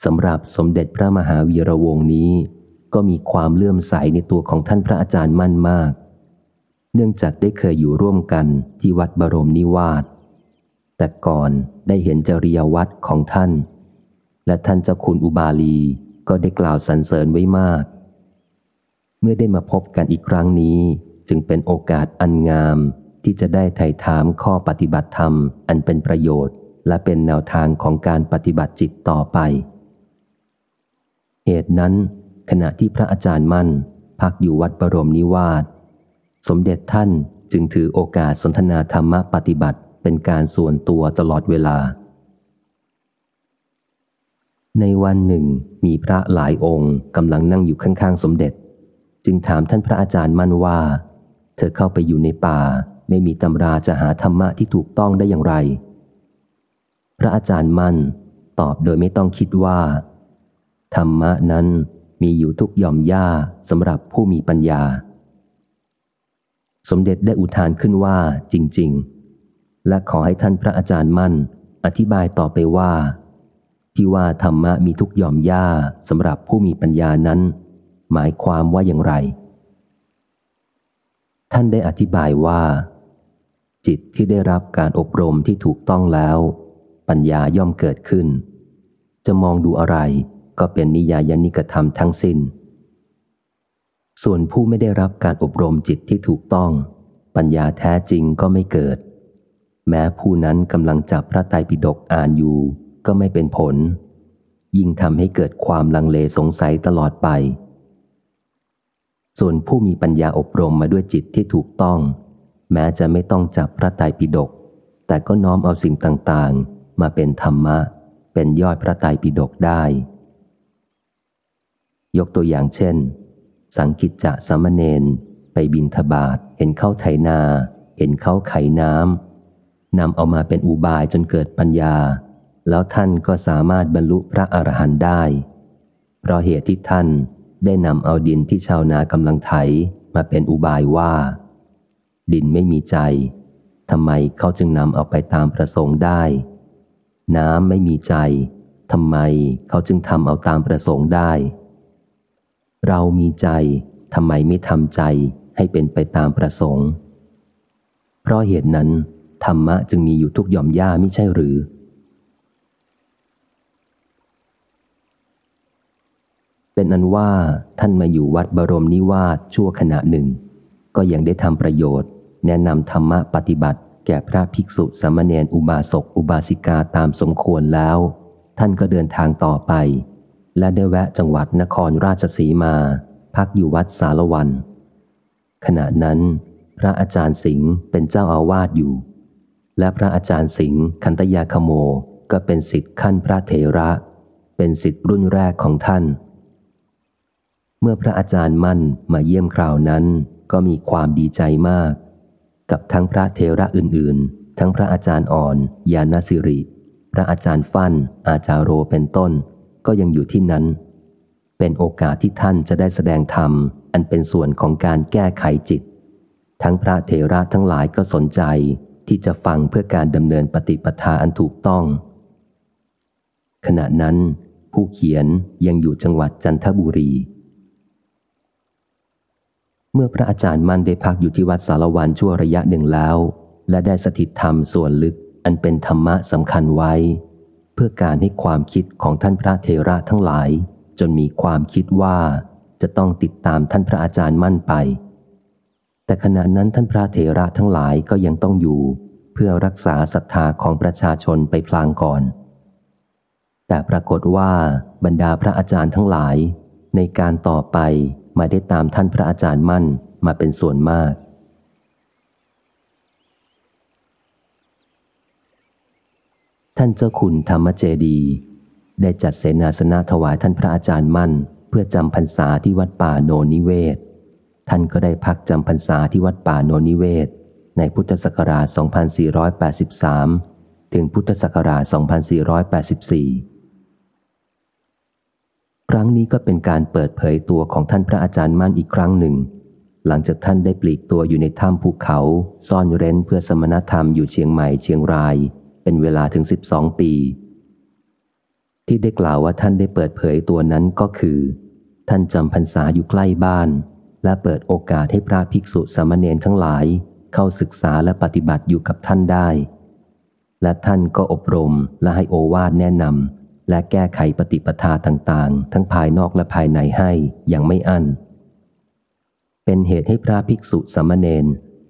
สำหรับสมเด็จพระมหาวีระวงศ์นี้ ก็มีความเลื่อมใสในตัวของท่านพระอาจารย์มั่นมาก เนื่องจากได้เคยอยู่ร่วมกันที่วัดบรมนิวาสแต่ก่อนได้เห็นจริยวัตรของท่าน และท่านเจ้าคุณอุบาลีก็ได้กล่าวสรรเสริญไว้มาก เมื่อได้มาพบกันอีกครั้งนี้ จึงเป็นโอกาสอันงาม ที่จะได้ไถ่ถามข้อปฏิบัติธรรม อันเป็นประโยชน์ และเป็นแนวทางของการปฏิบัติจิตต่อไป เหตุนั้น ขณะที่พระอาจารย์มั่น พักอยู่วัดบรมนิวาสสมเด็จท่านจึงถือโอกาสสนทนาธรรมปฏิบัติเป็นการส่วนตัวตลอดเวลา ในวันหนึ่ง มีพระหลายองค์กำลังนั่งอยู่ข้างๆ สมเด็จ จึงถามท่านพระอาจารย์มั่นว่า เธอเข้าไปอยู่ในป่า ไม่มีตำราจะหาธรรมะที่ถูกต้องได้อย่างไร พระอาจารย์มั่นตอบโดยไม่ต้องคิดว่า ธรรมะนั้นมีอยู่ทุกย่อมย่าสำหรับผู้มีปัญญา สมเด็จได้อุทานขึ้นว่าจริง ๆ และขอให้ท่านพระอาจารย์มั่น อธิบายต่อไปว่า ที่ว่าธรรมะมีทุกย่อมย่าสำหรับผู้มีปัญญานั้น หมายความว่าอย่างไร ท่านได้อธิบายว่า จิตที่ได้รับการอบรมที่ถูกต้องแล้ว ปัญญาย่อมเกิดขึ้น จะมองดูอะไรก็เป็นนิยายนิกธรรมทั้งสิน้น ส่วนผู้ไม่ได้รับการอบรมจิตที่ถูกต้อง ปัญญาแท้จริงก็ไม่เกิด แม้ผู้นั้นกำลังจับพระไตรปิฎกอ่านอยู่ก็ไม่เป็นผล ยิ่งทำให้เกิดความลังเลสงสัยตลอดไป ส่วนผู้มีปัญญาอบรมมาด้วยจิตที่ถูกต้อง แม้จะไม่ต้องจับพระไตรปิฎกแต่ก็น้อมเอาสิ่งต่างๆ มาเป็นธรรมะ เป็นยอดพระไตรปิฎกได้ ยกตัวอย่างเช่น สังกิจจะสมเณรไปบินทบาทเห็นเข้าไถนา เห็นเข้าไขน้ำนำเอามาเป็นอุบายจนเกิดปัญญา แล้วท่านก็สามารถบรรลุพระอรหันต์ได้ เพราะเหตุที่ท่าน ได้นำเอาดินที่ชาวนากำลังไถมาเป็นอุบายว่า ดินไม่มีใจทำไมเขาจึงนำเอาไปตามประสงค์ได้ น้ำไม่มีใจทำไมเขาจึงทำเอาตามประสงค์ได้ เรามีใจทำไมไม่ทำใจให้เป็นไปตามประสงค์ เพราะเหตุนั้นธรรมะจึงมีอยู่ทุกหย่อมย่าไม่ใช่หรือ เป็นอันว่าท่านมาอยู่วัดบรมนิวาสชั่วขณะหนึ่ง ก็ยังได้ทำประโยชน์ แนะนำธรรมะปฏิบัติ แก่พระภิกษุสามเณรอุบาสกอุบาสิกาตามสมควรแล้ว ท่านก็เดินทางต่อไป และได้แวะจังหวัดนครราชสีมา พักอยู่วัดสารวัน ขณะนั้น พระอาจารย์สิงห์เป็นเจ้าอาวาสอยู่ และพระอาจารย์สิงห์คันตยาคโมก็เป็นสิทธิ์ขั้นพระเถระ เป็นสิทธิ์รุ่นแรกของท่าน เมื่อพระอาจารย์มั่นมาเยี่ยมคราวนั้น ก็มีความดีใจมาก กับทั้งพระเทระอื่น ๆ ทั้งพระอาจารย์อ่อน ยาณสิริ พระอาจารย์ฟั่น อาจารโรเป็นต้น ก็ยังอยู่ที่นั้น เป็นโอกาสที่ท่านจะได้แสดงธรรม อันเป็นส่วนของการแก้ไขจิต ทั้งพระเทระทั้งหลายก็สนใจที่จะฟังเพื่อการดำเนินปฏิปทาอันถูกต้อง ขณะนั้น ผู้เขียนยังอยู่จังหวัดจันทบุรี เมื่อพระอาจารย์มั่นได้พักอยู่ที่วัดสารวันชั่วระยะหนึ่งแล้ว และได้สถิตธรรมส่วนลึกอันเป็นธรรมะสำคัญไว้ เพื่อการให้ความคิดของท่านพระเทระทั้งหลาย จนมีความคิดว่าจะต้องติดตามท่านพระอาจารย์มั่นไป แต่ขณะนั้นท่านพระเทระทั้งหลายก็ยังต้องอยู่ เพื่อรักษาศรัทธาของประชาชนไปพลางก่อน แต่ปรากฏว่าบรรดาพระอาจารย์ทั้งหลาย ในการต่อไป มาได้ตามท่านพระอาจารย์มั่นมาเป็นส่วนมาก ท่านเจ้าคุณธรรมเจดี ได้จัดเสนาสนะถวายท่านพระอาจารย์มั่น เพื่อจำพรรษาที่วัดป่าโนนิเวศ ท่านก็ได้พักจำพรรษาที่วัดป่าโนนิเวศ ในพุทธศักราช 2483 ถึงพุทธศักราช 2484 ครั้งนี้ก็เป็นการเปิดเผยตัวของท่านพระอาจารย์มั่นอีกครั้งหนึ่ง หลังจากท่านได้ปลีกตัวอยู่ในถ้ำภูเขา ซ่อนเร้นเพื่อสมณธรรมอยู่เชียงใหม่เชียงราย เป็นเวลาถึง 12 ปี ที่ได้กล่าวว่าท่านได้เปิดเผยตัวนั้นก็คือ ท่านจำพรรษาอยู่ใกล้บ้าน และเปิดโอกาสให้พระภิกษุสามเณรทั้งหลาย เข้าศึกษาและปฏิบัติอยู่กับท่านได้ และท่านก็อบรมและให้โอวาทแนะนำ และแก้ไขปฏิปทาต่างๆ ทั้งภายนอกและภายในให้อย่างไม่อั้น เป็นเหตุให้พระภิกษุสามเณร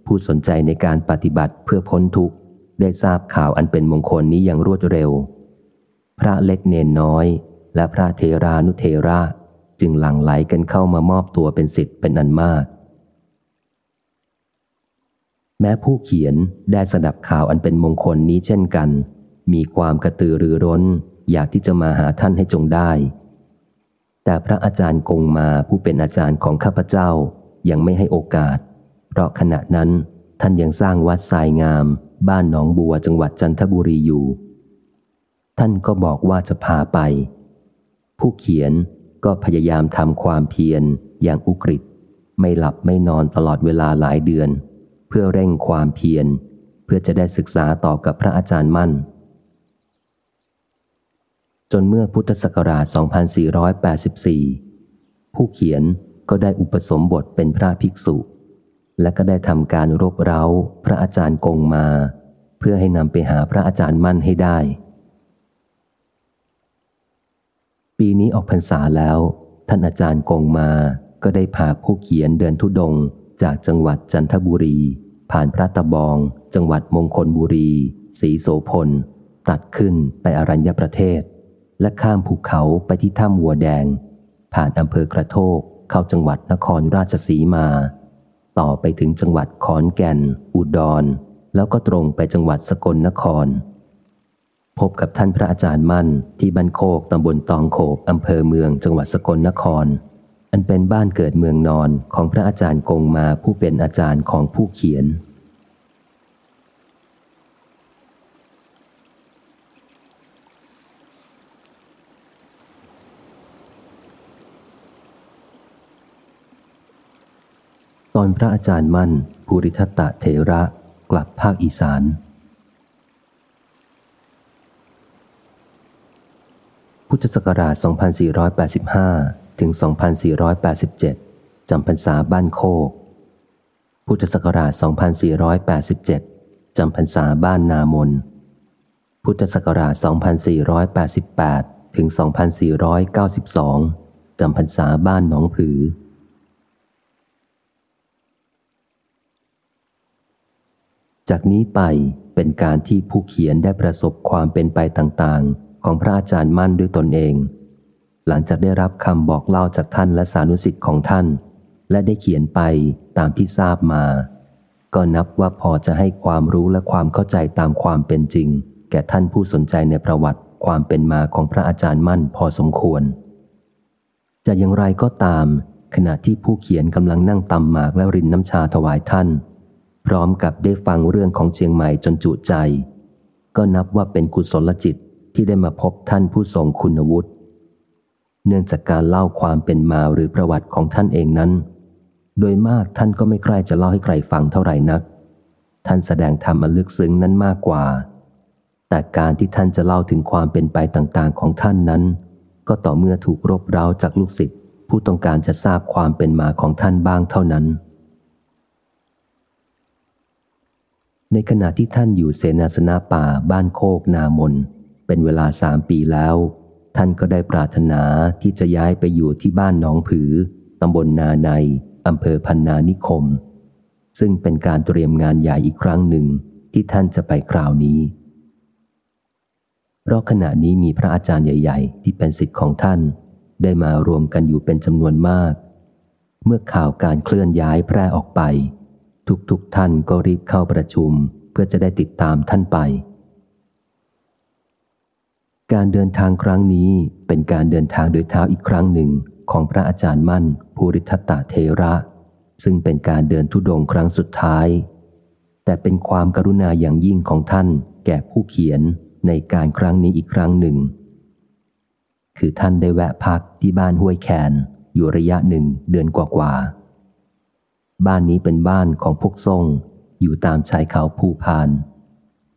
ผู้สนใจในการปฏิบัติเพื่อพ้นทุกข์ ได้ทราบข่าวอันเป็นมงคลนี้อย่างรวดเร็ว พระเล็กเนนน้อย และพระเทรานุเทระจึงหลั่งไหลกันเข้ามามอบตัวเป็นสิทธิ์เป็นอันมาก แม้ผู้เขียนได้สดับข่าวอันเป็นมงคลนี้เช่นกัน มีความกระตือรือร้น อยากที่จะมาหาท่านให้จงได้ แต่พระอาจารย์กงมาผู้เป็นอาจารย์ของข้าพเจ้ายังไม่ให้โอกาส เพราะขณะนั้นท่านยังสร้างวัดทรายงาม บ้านหนองบัวจังหวัดจันทบุรีอยู่ ท่านก็บอกว่าจะพาไป ผู้เขียนก็พยายามทำความเพียรอย่างอุกฤษไม่หลับไม่นอนตลอดเวลาหลายเดือน เพื่อเร่งความเพียร เพื่อจะได้ศึกษาต่อกับพระอาจารย์มั่น จนเมื่อพุทธศักราช 2484 ผู้เขียนก็ได้อุปสมบทเป็นพระภิกษุ และก็ได้ทำการรบเร้าพระอาจารย์กงมา เพื่อให้นำไปหาพระอาจารย์มั่นให้ได้ ปีนี้ออกพรรษาแล้ว ท่านอาจารย์กงมาก็ได้พาผู้เขียนเดินทุดงจากจังหวัดจันทบุรี ผ่านพระตะบอง จังหวัดมงคลบุรีศรีโสพล ตัดขึ้นไปอรัญญประเทศ และข้ามภูเขาไปที่ถ้ำวัวแดง ผ่านอำเภอกระโทกเข้าจังหวัดนครราชสีมา ต่อไปถึงจังหวัดขอนแก่น อุดร แล้วก็ตรงไปจังหวัดสกลนคร พบกับท่านพระอาจารย์มั่นที่บ้านโคกตำบลตองโขบอำเภอเมืองจังหวัดสกลนคร อันเป็นบ้านเกิดเมืองนอนของพระอาจารย์กงมาผู้เป็นอาจารย์ของผู้เขียน อนพระอาจารย์มั่น ภูริทัตตะเถระกลับภาคอีสาน พุทธศักราช 2485 ถึง 2487 จำพรรษาบ้านโคก พุทธศักราช 2487 จำพรรษาบ้านนามน พุทธศักราช 2488 ถึง 2492 จำพรรษาบ้านหนองผือ จากนี้ไปเป็นการที่ผู้เขียนได้ประสบความเป็นไปต่างๆ ของพระอาจารย์มั่นด้วยตนเอง หลังจากได้รับคำบอกเล่าจากท่านและสานุสิทธิ์ของท่าน และได้เขียนไปตามที่ทราบมา ก็นับว่าพอจะให้ความรู้และความเข้าใจตามความเป็นจริง แก่ท่านผู้สนใจในประวัติความเป็นมาของพระอาจารย์มั่นพอสมควร จะอย่างไรก็ตาม ขณะที่ผู้เขียนกำลังนั่งตำหมากและรินน้ำชาถวายท่าน พร้อมกับได้ฟังเรื่องของเชียงใหม่จนจุใจ ก็นับว่าเป็นกุศลจิตที่ได้มาพบท่านผู้ทรงคุณวุฒิเนื่องจากการเล่าความเป็นมาหรือประวัติของท่านเองนั้น โดยมากท่านก็ไม่ใคร่จะเล่าให้ใครฟังเท่าไหร่นัก ท่านแสดงธรรมอันลึกซึ้งนั้นมากกว่า แต่การที่ท่านจะเล่าถึงความเป็นไปต่างๆ ของท่านนั้น ก็ต่อเมื่อถูกรบเร้าจากลูกศิษย์ผู้ต้องการจะทราบความเป็นมาของท่านบ้างเท่านั้น ในขณะที่ท่านอยู่เสนาสนะป่าบ้านโคกนามน เป็นเวลาสามปีแล้ว ท่านก็ได้ปรารถนาที่จะย้ายไปอยู่ที่บ้านหนองผือตำบลนาในอำเภอพันนานิคม ซึ่งเป็นการเตรียมงานใหญ่อีกครั้งหนึ่งที่ท่านจะไปคราวนี้ เพราะขณะนี้มีพระอาจารย์ใหญ่ ๆ ที่เป็นสิทธิ์ของท่าน ได้มารวมกันอยู่เป็นจำนวนมาก เมื่อข่าวการเคลื่อนย้ายแพร่ออกไป ทุกๆทท่านก็รีบเข้าประชุมเพื่อจะได้ติดตามท่านไป การเดินทางครั้งนี้เป็นการเดินทางโดยเท้าอีกครั้งหนึ่งของพระอาจารย์มั่นภูริทัตตเทระ ซึ่งเป็นการเดินทุดงครั้งสุดท้าย แต่เป็นความกรุณาอย่างยิ่งของท่านแก่ผู้เขียนในการครั้งนี้อีกครั้งหนึ่ง คือท่านได้แวะพักที่บ้านห้วยแคนอยู่ระยะหนึ่งเดือนกว่าๆ บ้านนี้เป็นบ้านของพวกทรงอยู่ตามชายเขาภูพาน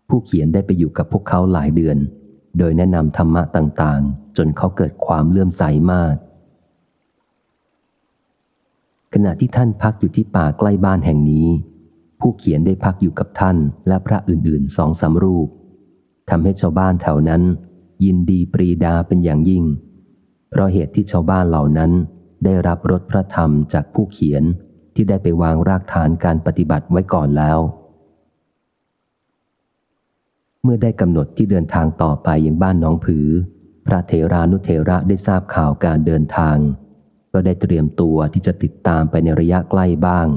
ผู้เขียนได้ไปอยู่กับพวกเขาหลายเดือน โดยแนะนำธรรมะต่างๆ จนเขาเกิดความเลื่อมใสมาก ขณะที่ท่านพักอยู่ที่ป่าใกล้บ้านแห่งนี้ ผู้เขียนได้พักอยู่กับท่านและพระอื่นๆสองสามรูปทำให้ชาวบ้านแถวนั้น ยินดีปรีดาเป็นอย่างยิ่ง เพราะเหตุที่ชาวบ้านเหล่านั้นได้รับรสพระธรรมจากผู้เขียน ที่ได้ไปวางรากฐานการปฏิบัติไว้ก่อนแล้ว เมื่อได้กำหนดที่เดินทางต่อไปยังบ้านน้องผือ พระเถรานุเถระได้ทราบข่าวการเดินทาง ก็ได้เตรียมตัวที่จะติดตามไปในระยะใกล้บ้าง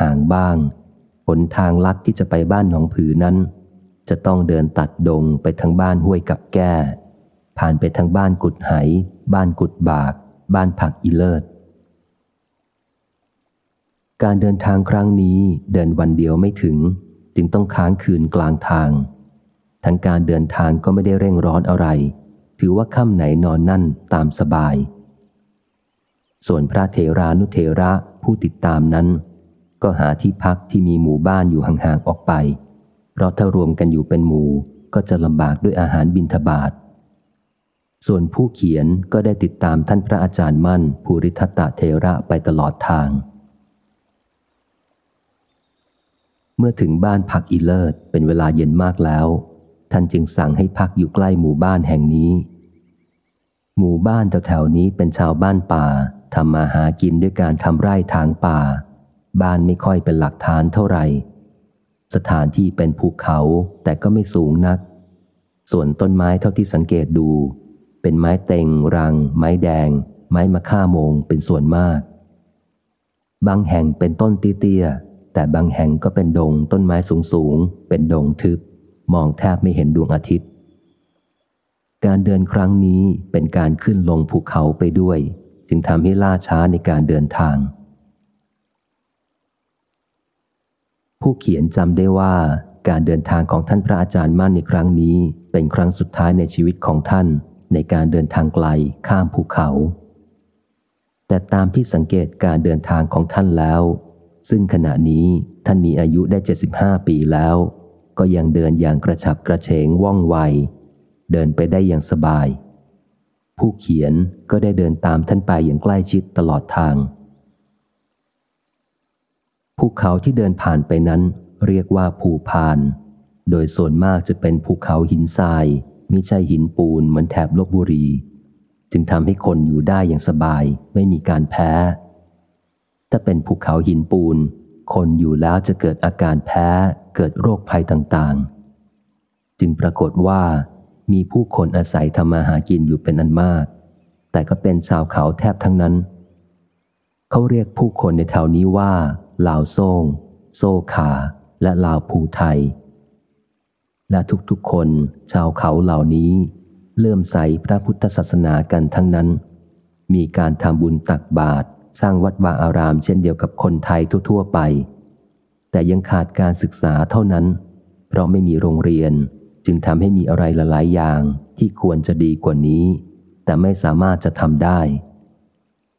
ห่างบ้างหนทางลัดที่จะไปบ้านน้องผือนั้น จะต้องเดินตัดดงไปทางบ้านห้วยกับแก้ผ่านไปทางบ้านกุดไห บ้านกุดบาก บ้านผักอีเลิศ การเดินทางครั้งนี้เดินวันเดียวไม่ถึง จึงต้องค้างคืนกลางทาง ทั้งการเดินทางก็ไม่ได้เร่งร้อนอะไร ถือว่าค่ำไหนนอนนั่นตามสบาย ส่วนพระเทรานุเทระผู้ติดตามนั้น ก็หาที่พักที่มีหมู่บ้านอยู่ห่างๆออกไป เพราะถ้ารวมกันอยู่เป็นหมู่ก็จะลำบากด้วยอาหารบินทบาทส่วนผู้เขียนก็ได้ติดตามท่านพระอาจารย์มั่นภูริทัตเทระไปตลอดทางเมื่อถึงบ้านพักอีเลิศเป็นเวลาเย็นมากแล้ว ท่านจึงสั่งให้พักอยู่ใกล้หมู่บ้านแห่งนี้ หมู่บ้านแถวๆนี้เป็นชาวบ้านป่าทำมาหากินด้วยการทำไร่ทางป่า บ้านไม่ค่อยเป็นหลักฐานเท่าไหร่ สถานที่เป็นภูเขาแต่ก็ไม่สูงนัก ส่วนต้นไม้เท่าที่สังเกตดู เป็นไม้เต็ง รัง ไม้แดง ไม้มะค่าโมงเป็นส่วนมาก บางแห่งเป็นต้นเตี้ยๆ แต่บางแห่งก็เป็นดงต้นไม้สูงๆเป็นดงทึบ มองแทบไม่เห็นดวงอาทิตย์ การเดินครั้งนี้เป็นการขึ้นลงภูเขาไปด้วย จึงทำให้ล่าช้าในการเดินทาง ผู้เขียนจำได้ว่าการเดินทางของท่านพระอาจารย์มั่นในครั้งนี้ เป็นครั้งสุดท้ายในชีวิตของท่าน ในการเดินทางไกลข้ามภูเขา แต่ตามที่สังเกตการเดินทางของท่านแล้ว ซึ่งขณะนี้ท่านมีอายุได้ 75 ปีแล้ว ก็ยังเดินอย่างกระฉับกระเฉงว่องไว เดินไปได้อย่างสบาย ผู้เขียนก็ได้เดินตามท่านไปอย่างใกล้ชิดตลอดทางภูเขาที่เดินผ่านไปนั้น เรียกว่าภูพาน โดยส่วนมากจะเป็นภูเขาหินทรายมิใช่หินปูนเหมือนแถบลบบุรี จึงทำให้คนอยู่ได้อย่างสบายไม่มีการแพ้ ถ้าเป็นภูเขาหินปูน คนอยู่แล้วจะเกิดอาการแพ้ เกิดโรคภัยต่างๆ จึงปรากฏว่า มีผู้คนอาศัยทำมาหากินอยู่เป็นอันมาก แต่ก็เป็นชาวเขาแทบทั้งนั้น เขาเรียกผู้คนในแถวนี้ว่าลาวโซงโซขาและลาวภูไทย และทุกๆคน ชาวเขาเหล่านี้เลื่อมใสพระพุทธศาสนากันทั้งนั้น มีการทำบุญตักบาตร สร้างวัดวาอารามเช่นเดียวกับคนไทยทั่ว ๆ ไป แต่ยังขาดการศึกษาเท่านั้น เพราะไม่มีโรงเรียนจึงทำให้มีอะไรหลายๆอย่างที่ควรจะดีกว่านี้ แต่ไม่สามารถจะทำได้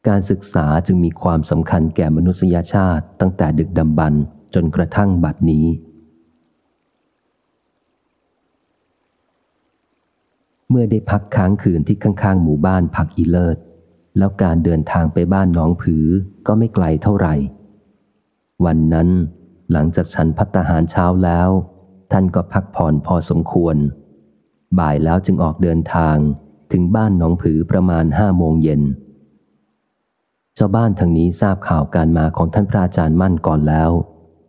การศึกษาจึงมีความสำคัญแก่มนุษยชาติ ตั้งแต่ดึกดำบรรจนกระทั่งบัดนี้ เมื่อได้พักค้างคืนที่ข้างๆ หมู่บ้านผักอีเลิศ แล้วการเดินทางไปบ้านน้องผือก็ไม่ไกลเท่าไหร่ วันนั้นหลังจากฉันพัตหารเช้าแล้ว ท่านก็พักผ่อนพอสมควร บ่ายแล้วจึงออกเดินทางถึงบ้านน้องผือประมาณห้าโมงเย็นชาวบ้านทางนี้ทราบข่าวการมาของท่านพระอาจารย์มั่นก่อนแล้ว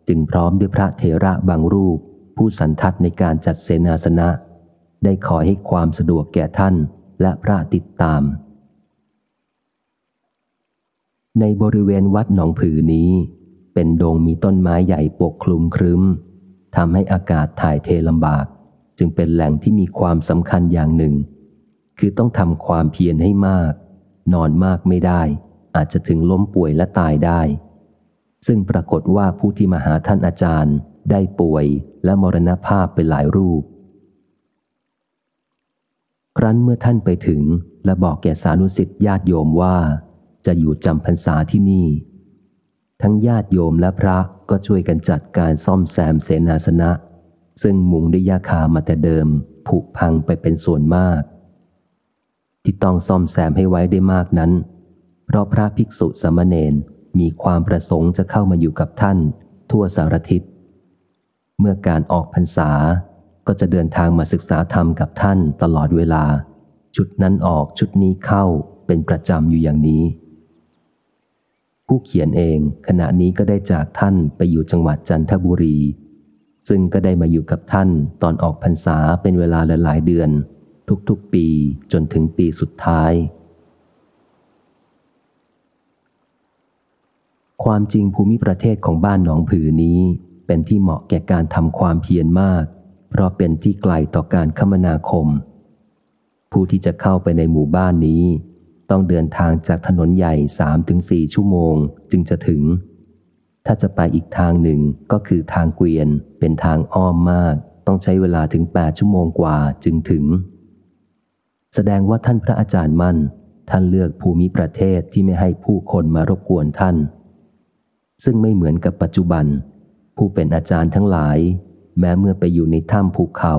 จึงพร้อมด้วยพระเทระบางรูป ผู้สันทัดในการจัดเสนาสนะ ได้ขอให้ความสะดวกแก่ท่านและพระติดตาม ในบริเวณวัดหนองผือนี้ เป็นดงมีต้นไม้ใหญ่ปกคลุมครึ้มทำให้อากาศถ่ายเทลำบาก จึงเป็นแหล่งที่มีความสำคัญอย่างหนึ่ง คือต้องทำความเพียรให้มาก นอนมากไม่ได้ อาจจะถึงล้มป่วยและตายได้ ซึ่งปรากฏว่าผู้ที่มาหาท่านอาจารย์ ได้ป่วยและมรณภาพไปหลายรูป ครั้นเมื่อท่านไปถึงและบอกแก่สานุสิทธิญาติโยมว่า จะอยู่จำพรรษาที่นี่ ทั้งญาติโยมและพระก็ช่วยกันจัดการซ่อมแซมเสนาสนะ ซึ่งมุงด้วยยาคามาแต่เดิมผุพังไปเป็นส่วนมาก ที่ต้องซ่อมแซมให้ไว้ได้มากนั้น เพราะพระภิกษุสมณเณรมีความประสงค์จะเข้ามาอยู่กับท่าน ทั่วสารทิศ เมื่อการออกพรรษาก็จะเดินทางมาศึกษาธรรมกับท่านตลอดเวลา ชุดนั้นออกชุดนี้เข้าเป็นประจำอยู่อย่างนี้ ผู้เขียนเองขณะนี้ก็ได้จากท่านไปอยู่จังหวัดจันทบุรี ซึ่งก็ได้มาอยู่กับท่านตอนออกพรรษาเป็นเวลาหลายเดือน ทุกๆปีจนถึงปีสุดท้าย ความจริงภูมิประเทศของบ้านหนองผือนี้ เป็นที่เหมาะแก่การทำความเพียรมาก เพราะเป็นที่ไกลต่อการคมนาคม ผู้ที่จะเข้าไปในหมู่บ้านนี้ ต้องเดินทางจากถนนใหญ่สามถึงสี่ชั่วโมง จึงจะถึง ถ้าจะไปอีกทางหนึ่งก็คือทางเกวียนเป็นทางอ้อมมาก ต้องใช้เวลาถึงแปดชั่วโมงกว่าจึงถึง แสดงว่าท่านพระอาจารย์มั่น ท่านเลือกภูมิประเทศที่ไม่ให้ผู้คนมารบกวนท่าน ซึ่งไม่เหมือนกับปัจจุบัน ผู้เป็นอาจารย์ทั้งหลาย แม้เมื่อไปอยู่ในถ้ำภูเขา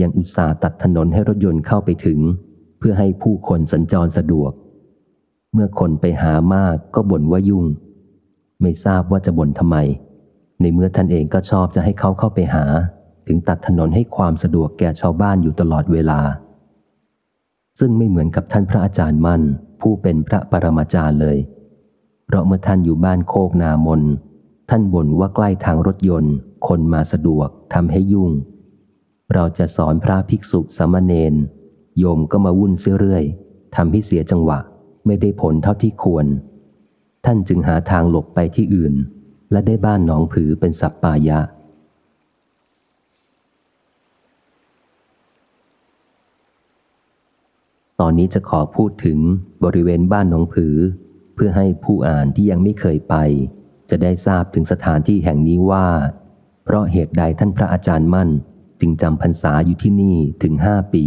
ยังอุตส่าห์ตัดถนนให้รถยนต์เข้าไปถึง เพื่อให้ผู้คนสัญจรสะดวก เมื่อคนไปหามากก็บ่นว่ายุ่ง ไม่ทราบว่าจะบ่นทำไม ในเมื่อท่านเองก็ชอบจะให้เขาเข้าไปหา ถึงตัดถนนให้ความสะดวกแก่ชาวบ้านอยู่ตลอดเวลา ซึ่งไม่เหมือนกับท่านพระอาจารย์มั่น ผู้เป็นพระปรมาจารย์เลย เพราะเมื่อท่านอยู่บ้านโคกนามน ท่านบ่นว่าใกล้ทางรถยนต์ คนมาสะดวกทำให้ยุ่ง เราจะสอนพระภิกษุสามเณร โยมก็มาวุ่นเสียเรื่อยทำให้เสียจังหวะ ไม่ได้ผลเท่าที่ควร ท่านจึงหาทางหลบไปที่อื่น และได้บ้านหนองผือเป็นสัปปายะ ตอนนี้จะขอพูดถึงบริเวณบ้านหนองผือ เพื่อให้ผู้อ่านที่ยังไม่เคยไป จะได้ทราบถึงสถานที่แห่งนี้ว่า เพราะเหตุใดท่านพระอาจารย์มั่น จึงจำพรรษาอยู่ที่นี่ถึงห้าปี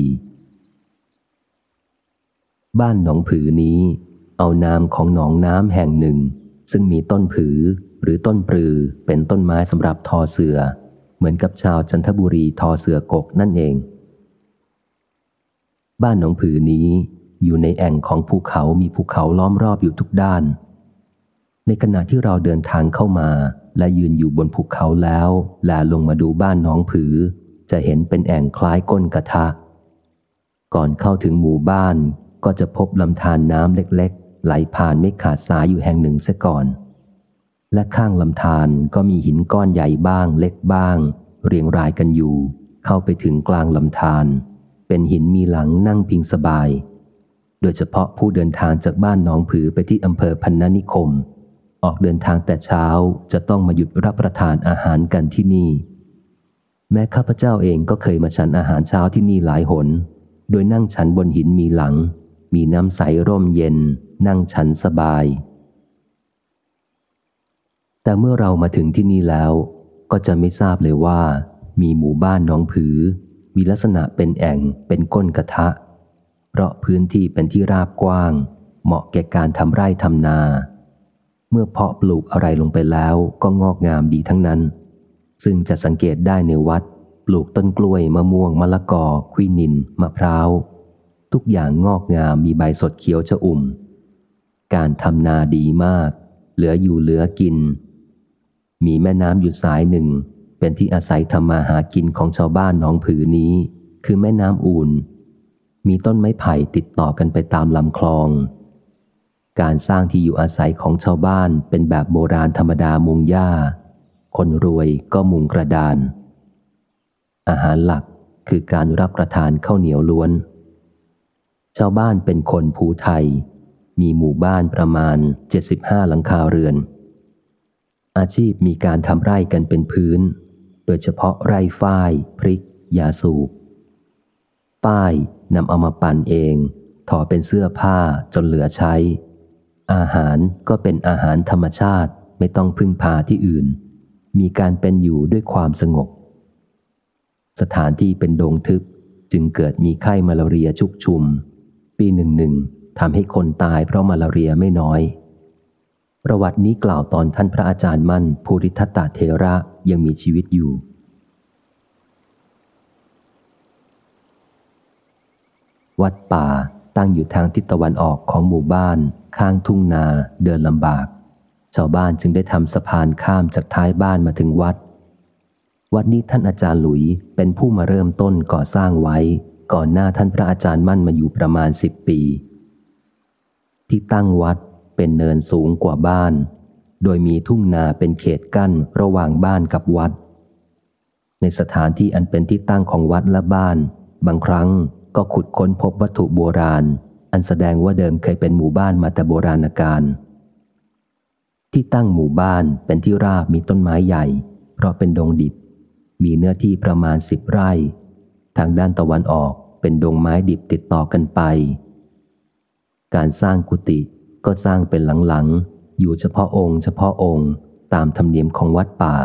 บ้านหนองผือนี้ เอานามของหนองน้ำแห่งหนึ่ง ซึ่งมีต้นผือหรือต้นปลือเป็นต้นไม้สำหรับทอเสือ เหมือนกับชาวจันทบุรีทอเสือกกนั่นเอง บ้านหนองผือนี้อยู่ในแอ่งของภูเขามีภูเขาล้อมรอบอยู่ทุกด้าน ในขณะที่เราเดินทางเข้ามา และยืนอยู่บนภูเขาแล้วแลลงมาดูบ้านหนองผือ จะเห็นเป็นแอ่งคล้ายก้นกระทะ ก่อนเข้าถึงหมู่บ้าน ก็จะพบลำธารน้ำเล็กๆ ไหลผ่านไม่ขาดสายอยู่แห่งหนึ่งเสียก่อน และข้างลำธารก็มีหินก้อนใหญ่บ้างเล็กบ้าง เรียงรายกันอยู่ เข้าไปถึงกลางลำธารเป็นหินมีหลังนั่งพิงสบาย โดยเฉพาะผู้เดินทางจากบ้านหนองผือไปที่อำเภอพันนนิคม ออกเดินทางแต่เช้าจะต้องมาหยุดรับประทานอาหารกันที่นี่ แม้ข้าพเจ้าเองก็เคยมาฉันอาหารเช้าที่นี่หลายหน โดยนั่งฉันบนหินมีหลัง มีน้ำใสร่มเย็น นั่งฉันสบาย แต่เมื่อเรามาถึงที่นี่แล้ว ก็จะไม่ทราบเลยว่า มีหมู่บ้านหนองผือ มีลักษณะเป็นแอ่งเป็นก้นกระทะ เพราะพื้นที่เป็นที่ราบกว้าง เหมาะแก่การทำไร่ทำนา เมื่อเพาะปลูกอะไรลงไปแล้วก็งอกงามดีทั้งนั้น ซึ่งจะสังเกตได้ในวัด ปลูกต้นกล้วยมะม่วงมะละกอควินินมะพร้าว ทุกอย่างงอกงามมีใบสดเขียวจะอุ่ม การทำนาดีมาก เหลืออยู่เหลือกิน มีแม่น้ำอยู่สายหนึ่ง เป็นที่อาศัยทำมาหากินของชาวบ้านหนองผือนี้ คือแม่น้ำอูนมีต้นไม้ไผ่ติดต่อกันไปตามลำคลอง การสร้างที่อยู่อาศัยของชาวบ้านเป็นแบบโบราณธรรมดามุงหญ้า คนรวยก็มุงกระดาน อาหารหลักคือการรับประทานข้าวเหนียวล้วน ชาวบ้านเป็นคนภูไทย มีหมู่บ้านประมาณ 75 หลังคาเรือน อาชีพมีการทำไร่กันเป็นพื้น โดยเฉพาะไร่ฝ้าย พริก ยาสูบ ป้ายนำเอามาปั่นเอง ถอเป็นเสื้อผ้าจนเหลือใช้ อาหารก็เป็นอาหารธรรมชาติไม่ต้องพึ่งพาที่อื่น มีการเป็นอยู่ด้วยความสงบ สถานที่เป็นโดงทึบจึงเกิดมีไข้มาลาเรียชุกชุม ปีหนึ่งหนึ่งทำให้คนตายเพราะมาลาเรียไม่น้อย ประวัตินี้กล่าวตอนท่านพระอาจารย์มั่นภูริทัตตเทระยังมีชีวิตอยู่ วัดป่าตั้งอยู่ทางทิศตะวันออกของหมู่บ้าน ข้างทุ่งนาเดินลำบาก ชาวบ้านจึงได้ทำสะพานข้ามจากท้ายบ้านมาถึงวัด วัดนี้ท่านอาจารย์หลุยเป็นผู้มาเริ่มต้นก่อสร้างไว้ ก่อนหน้าท่านพระอาจารย์มั่นมาอยู่ประมาณสิบปี ที่ตั้งวัดเป็นเนินสูงกว่าบ้าน โดยมีทุ่งนาเป็นเขตกั้นระหว่างบ้านกับวัด ในสถานที่อันเป็นที่ตั้งของวัดและบ้าน บางครั้งก็ขุดค้นพบวัตถุโบราณ อันแสดงว่าเดิมเคยเป็นหมู่บ้านมาแต่โบราณกาลที่ตั้งหมู่บ้านเป็นที่ราบมีต้นไม้ใหญ่ เพราะเป็นดงดิบ มีเนื้อที่ประมาณสิบไร่ ทางด้านตะวันออกเป็นดงไม้ดิบติดต่อกันไป การสร้างกุฏิก็สร้างเป็นหลังๆ อยู่เฉพาะองค์เฉพาะองค์ตามธรรมเนียมของวัดป่า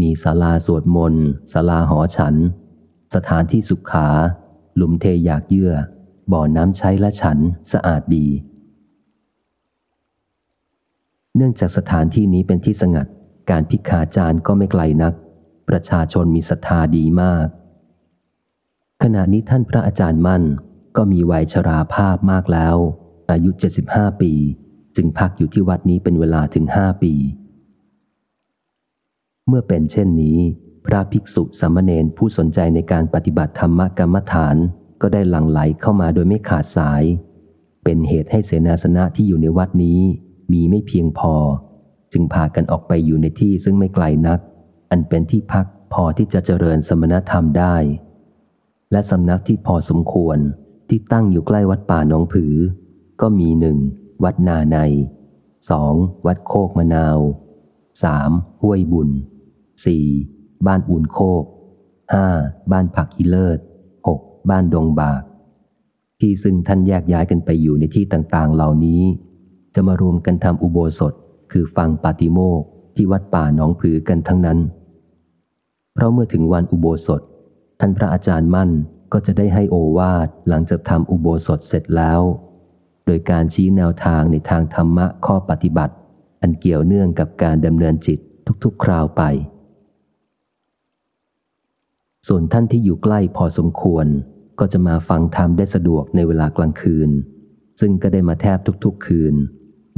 มีศาลาสวดมนต์ศาลาหอฉัน สถานที่สุขาหลุมเทอยากเยื่อ บ่อน้ำใช้และฉันสะอาดดี เนื่องจากสถานที่นี้เป็นที่สงัด การพิกาจารก็ไม่ไกลนัก ประชาชนมีศรัทธาดีมาก ขณะนี้ท่านพระอาจารย์มั่น ก็มีวัยชราภาพมากแล้ว อายุ 75 ปี จึงพักอยู่ที่วัดนี้เป็นเวลาถึงห้าปี เมื่อเป็นเช่นนี้ พระภิกษุสามเณรผู้สนใจในการปฏิบัติธรรมกรรมฐานก็ได้หลั่งไหลเข้ามาโดยไม่ขาดสาย เป็นเหตุให้เสนาสนะที่อยู่ในวัดนี้มีไม่เพียงพอ จึงพากันออกไปอยู่ในที่ซึ่งไม่ไกลนัก อันเป็นที่พักพอที่จะเจริญสมณธรรมได้ และสำนักที่พอสมควรที่ตั้งอยู่ใกล้วัดป่าหนองผือ ก็มีหนึ่งวัดนาในสองวัดโคกมะนาวสามห้วยบุญสี่บ้านอุ่นโคกห้าบ้านผักอีเลิศหกบ้านดงบาก ที่ซึ่งท่านแยกย้ายกันไปอยู่ในที่ต่างๆ เหล่านี้ จะมารวมกันทำอุโบสถ คือฟังปาติโมกที่วัดป่าหนองผือกันทั้งนั้น เพราะเมื่อถึงวันอุโบสถ ท่านพระอาจารย์มั่นก็จะได้ให้โอวาทหลังจากทำอุโบสถเสร็จแล้ว โดยการชี้แนวทางในทางธรรมะข้อปฏิบัติ อันเกี่ยวเนื่องกับการดำเนินจิตทุกๆ คราวไป ส่วนท่านที่อยู่ใกล้พอสมควรก็จะมาฟังธรรมได้สะดวกในเวลากลางคืน ซึ่งก็ได้มาแทบทุกๆ คืน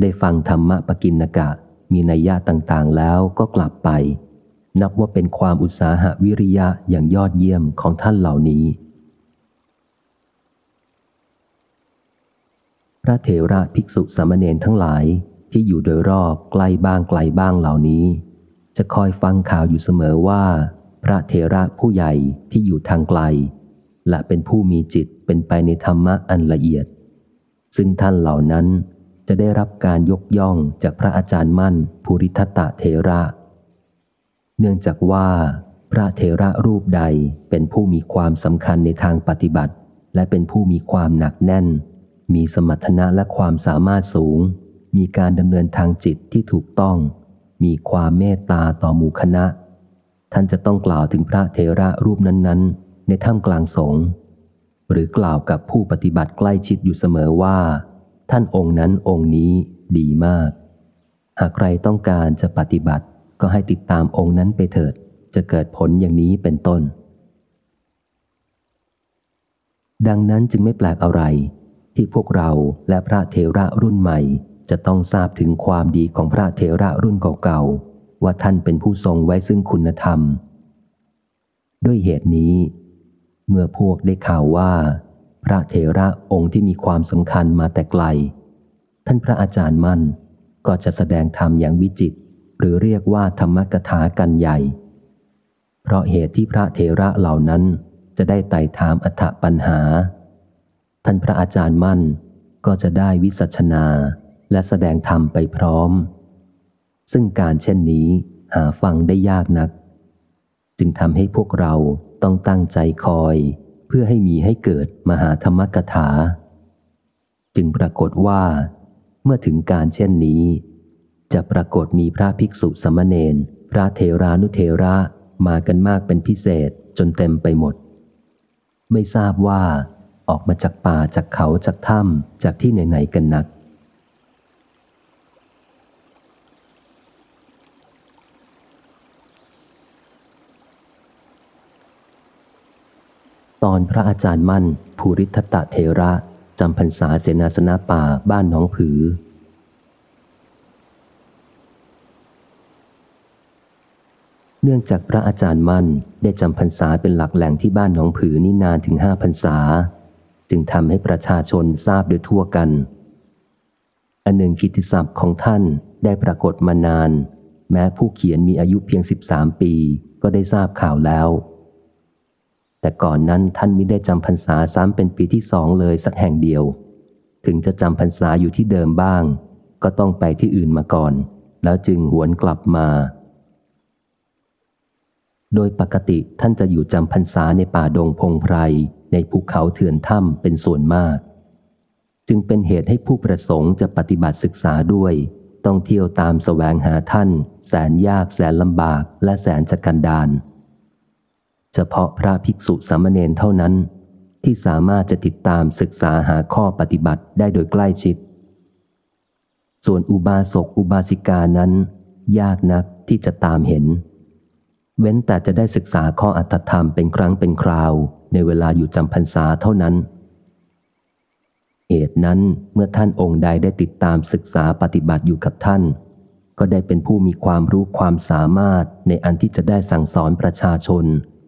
ได้ฟังธรรมะปกินกะ มีนัยยะต่างๆแล้วก็กลับไป นับว่าเป็นความอุตสาหะวิริยะอย่างยอดเยี่ยมของท่านเหล่านี้ พระเถระภิกษุสามเณรทั้งหลายที่อยู่โดยรอบใกล้บ้างไกลบ้างเหล่านี้ จะคอยฟังข่าวอยู่เสมอว่า พระเถระผู้ใหญ่ที่อยู่ทางไกล และเป็นผู้มีจิตเป็นไปในธรรมะอันละเอียด ซึ่งท่านเหล่านั้นจะได้รับการยกย่องจากพระอาจารย์มั่นภูริทัตตเถระ เนื่องจากว่า พระเถระรูปใดเป็นผู้มีความสำคัญในทางปฏิบัติ และเป็นผู้มีความหนักแน่น มีสมรรถนะและความสามารถสูง มีการดำเนินทางจิตที่ถูกต้อง มีความเมตตาต่อหมู่คณะ ท่านจะต้องกล่าวถึงพระเถระรูปนั้นๆ ในถ้ำกลางสงฆ์หรือกล่าวกับผู้ปฏิบัติใกล้ชิดอยู่เสมอว่า ท่านองค์นั้นองค์นี้ดีมาก หากใครต้องการจะปฏิบัติ ก็ให้ติดตามองค์นั้นไปเถิด จะเกิดผลอย่างนี้เป็นต้น ดังนั้นจึงไม่แปลกอะไร ที่พวกเราและพระเทระรุ่นใหม่ จะต้องทราบถึงความดีของพระเทระรุ่นเก่าๆ ว่าท่านเป็นผู้ทรงไว้ซึ่งคุณธรรม ด้วยเหตุนี้ เมื่อพวกได้ข่าวว่า พระเทระองค์ที่มีความสำคัญมาแต่ไกล ท่านพระอาจารย์มั่นก็จะแสดงธรรมอย่างวิจิตร หรือเรียกว่าธรรมกถากันใหญ่ เพราะเหตุที่พระเทระเหล่านั้นจะได้ไต่ถามอัฐปัญหา ท่านพระอาจารย์มั่นก็จะได้วิสัชนาและแสดงธรรมไปพร้อม ซึ่งการเช่นนี้หาฟังได้ยากนัก จึงทำให้พวกเราต้องตั้งใจคอย เพื่อให้มีให้เกิดมหาธรรมกถา จึงปรากฏว่า เมื่อถึงการเช่นนี้ จะปรากฏมีพระภิกษุสมณเณรพระเทรานุเทระมากันมากเป็นพิเศษจนเต็มไปหมด ไม่ทราบว่า ออกมาจากป่าจากเขาจากถ้ำจากที่ไหนๆกันนัก ตอนพระอาจารย์มั่น ภูริทัตตเทระจำพรรษาเสนาสนะป่าบ้านหนองผือ นื่องจากพระอาจารย์มั่นได้จำพรรษาเป็นหลักแหล่งที่บ้านหนองผือนี่นานถึงห้าพรรษา จึงทำให้ประชาชนทราบโดยทั่วกัน อันหนึ่งกิตติศัพท์ของท่านได้ปรากฏมานาน แม้ผู้เขียนมีอายุเพียง 13 ปีก็ได้ทราบข่าวแล้ว แต่ก่อนนั้นท่านมิได้จำพรรษาซ้ำเป็นปีที่สองเลยสักแห่งเดียว ถึงจะจำพรรษาอยู่ที่เดิมบ้าง ก็ต้องไปที่อื่นมาก่อน แล้วจึงหวนกลับมา โดยปกติท่านจะอยู่จำพรรษาในป่าดงพงไพร ในภูเขาเถื่อนถ้ำเป็นส่วนมาก จึงเป็นเหตุให้ผู้ประสงค์จะปฏิบัติศึกษาด้วย ต้องเที่ยวตามแสวงหาท่าน แสนยากแสนลำบากและแสนจะกันดานเฉพาะพระภิกษุสามเณรเท่านั้น ที่สามารถจะติดตามศึกษาหาข้อปฏิบัติได้โดยใกล้ชิด ส่วนอุบาสกอุบาสิกานั้น ยากนักที่จะตามเห็น เว้นแต่จะได้ศึกษาข้ออัตธรรมเป็นครั้งเป็นคราว ในเวลาอยู่จำพรรษาเท่านั้นเหตุนั้นเมื่อท่านองค์ใดได้ติดตามศึกษาปฏิบัติอยู่กับท่าน ก็ได้เป็นผู้มีความรู้ความสามารถในอันที่จะได้สั่งสอนประชาชน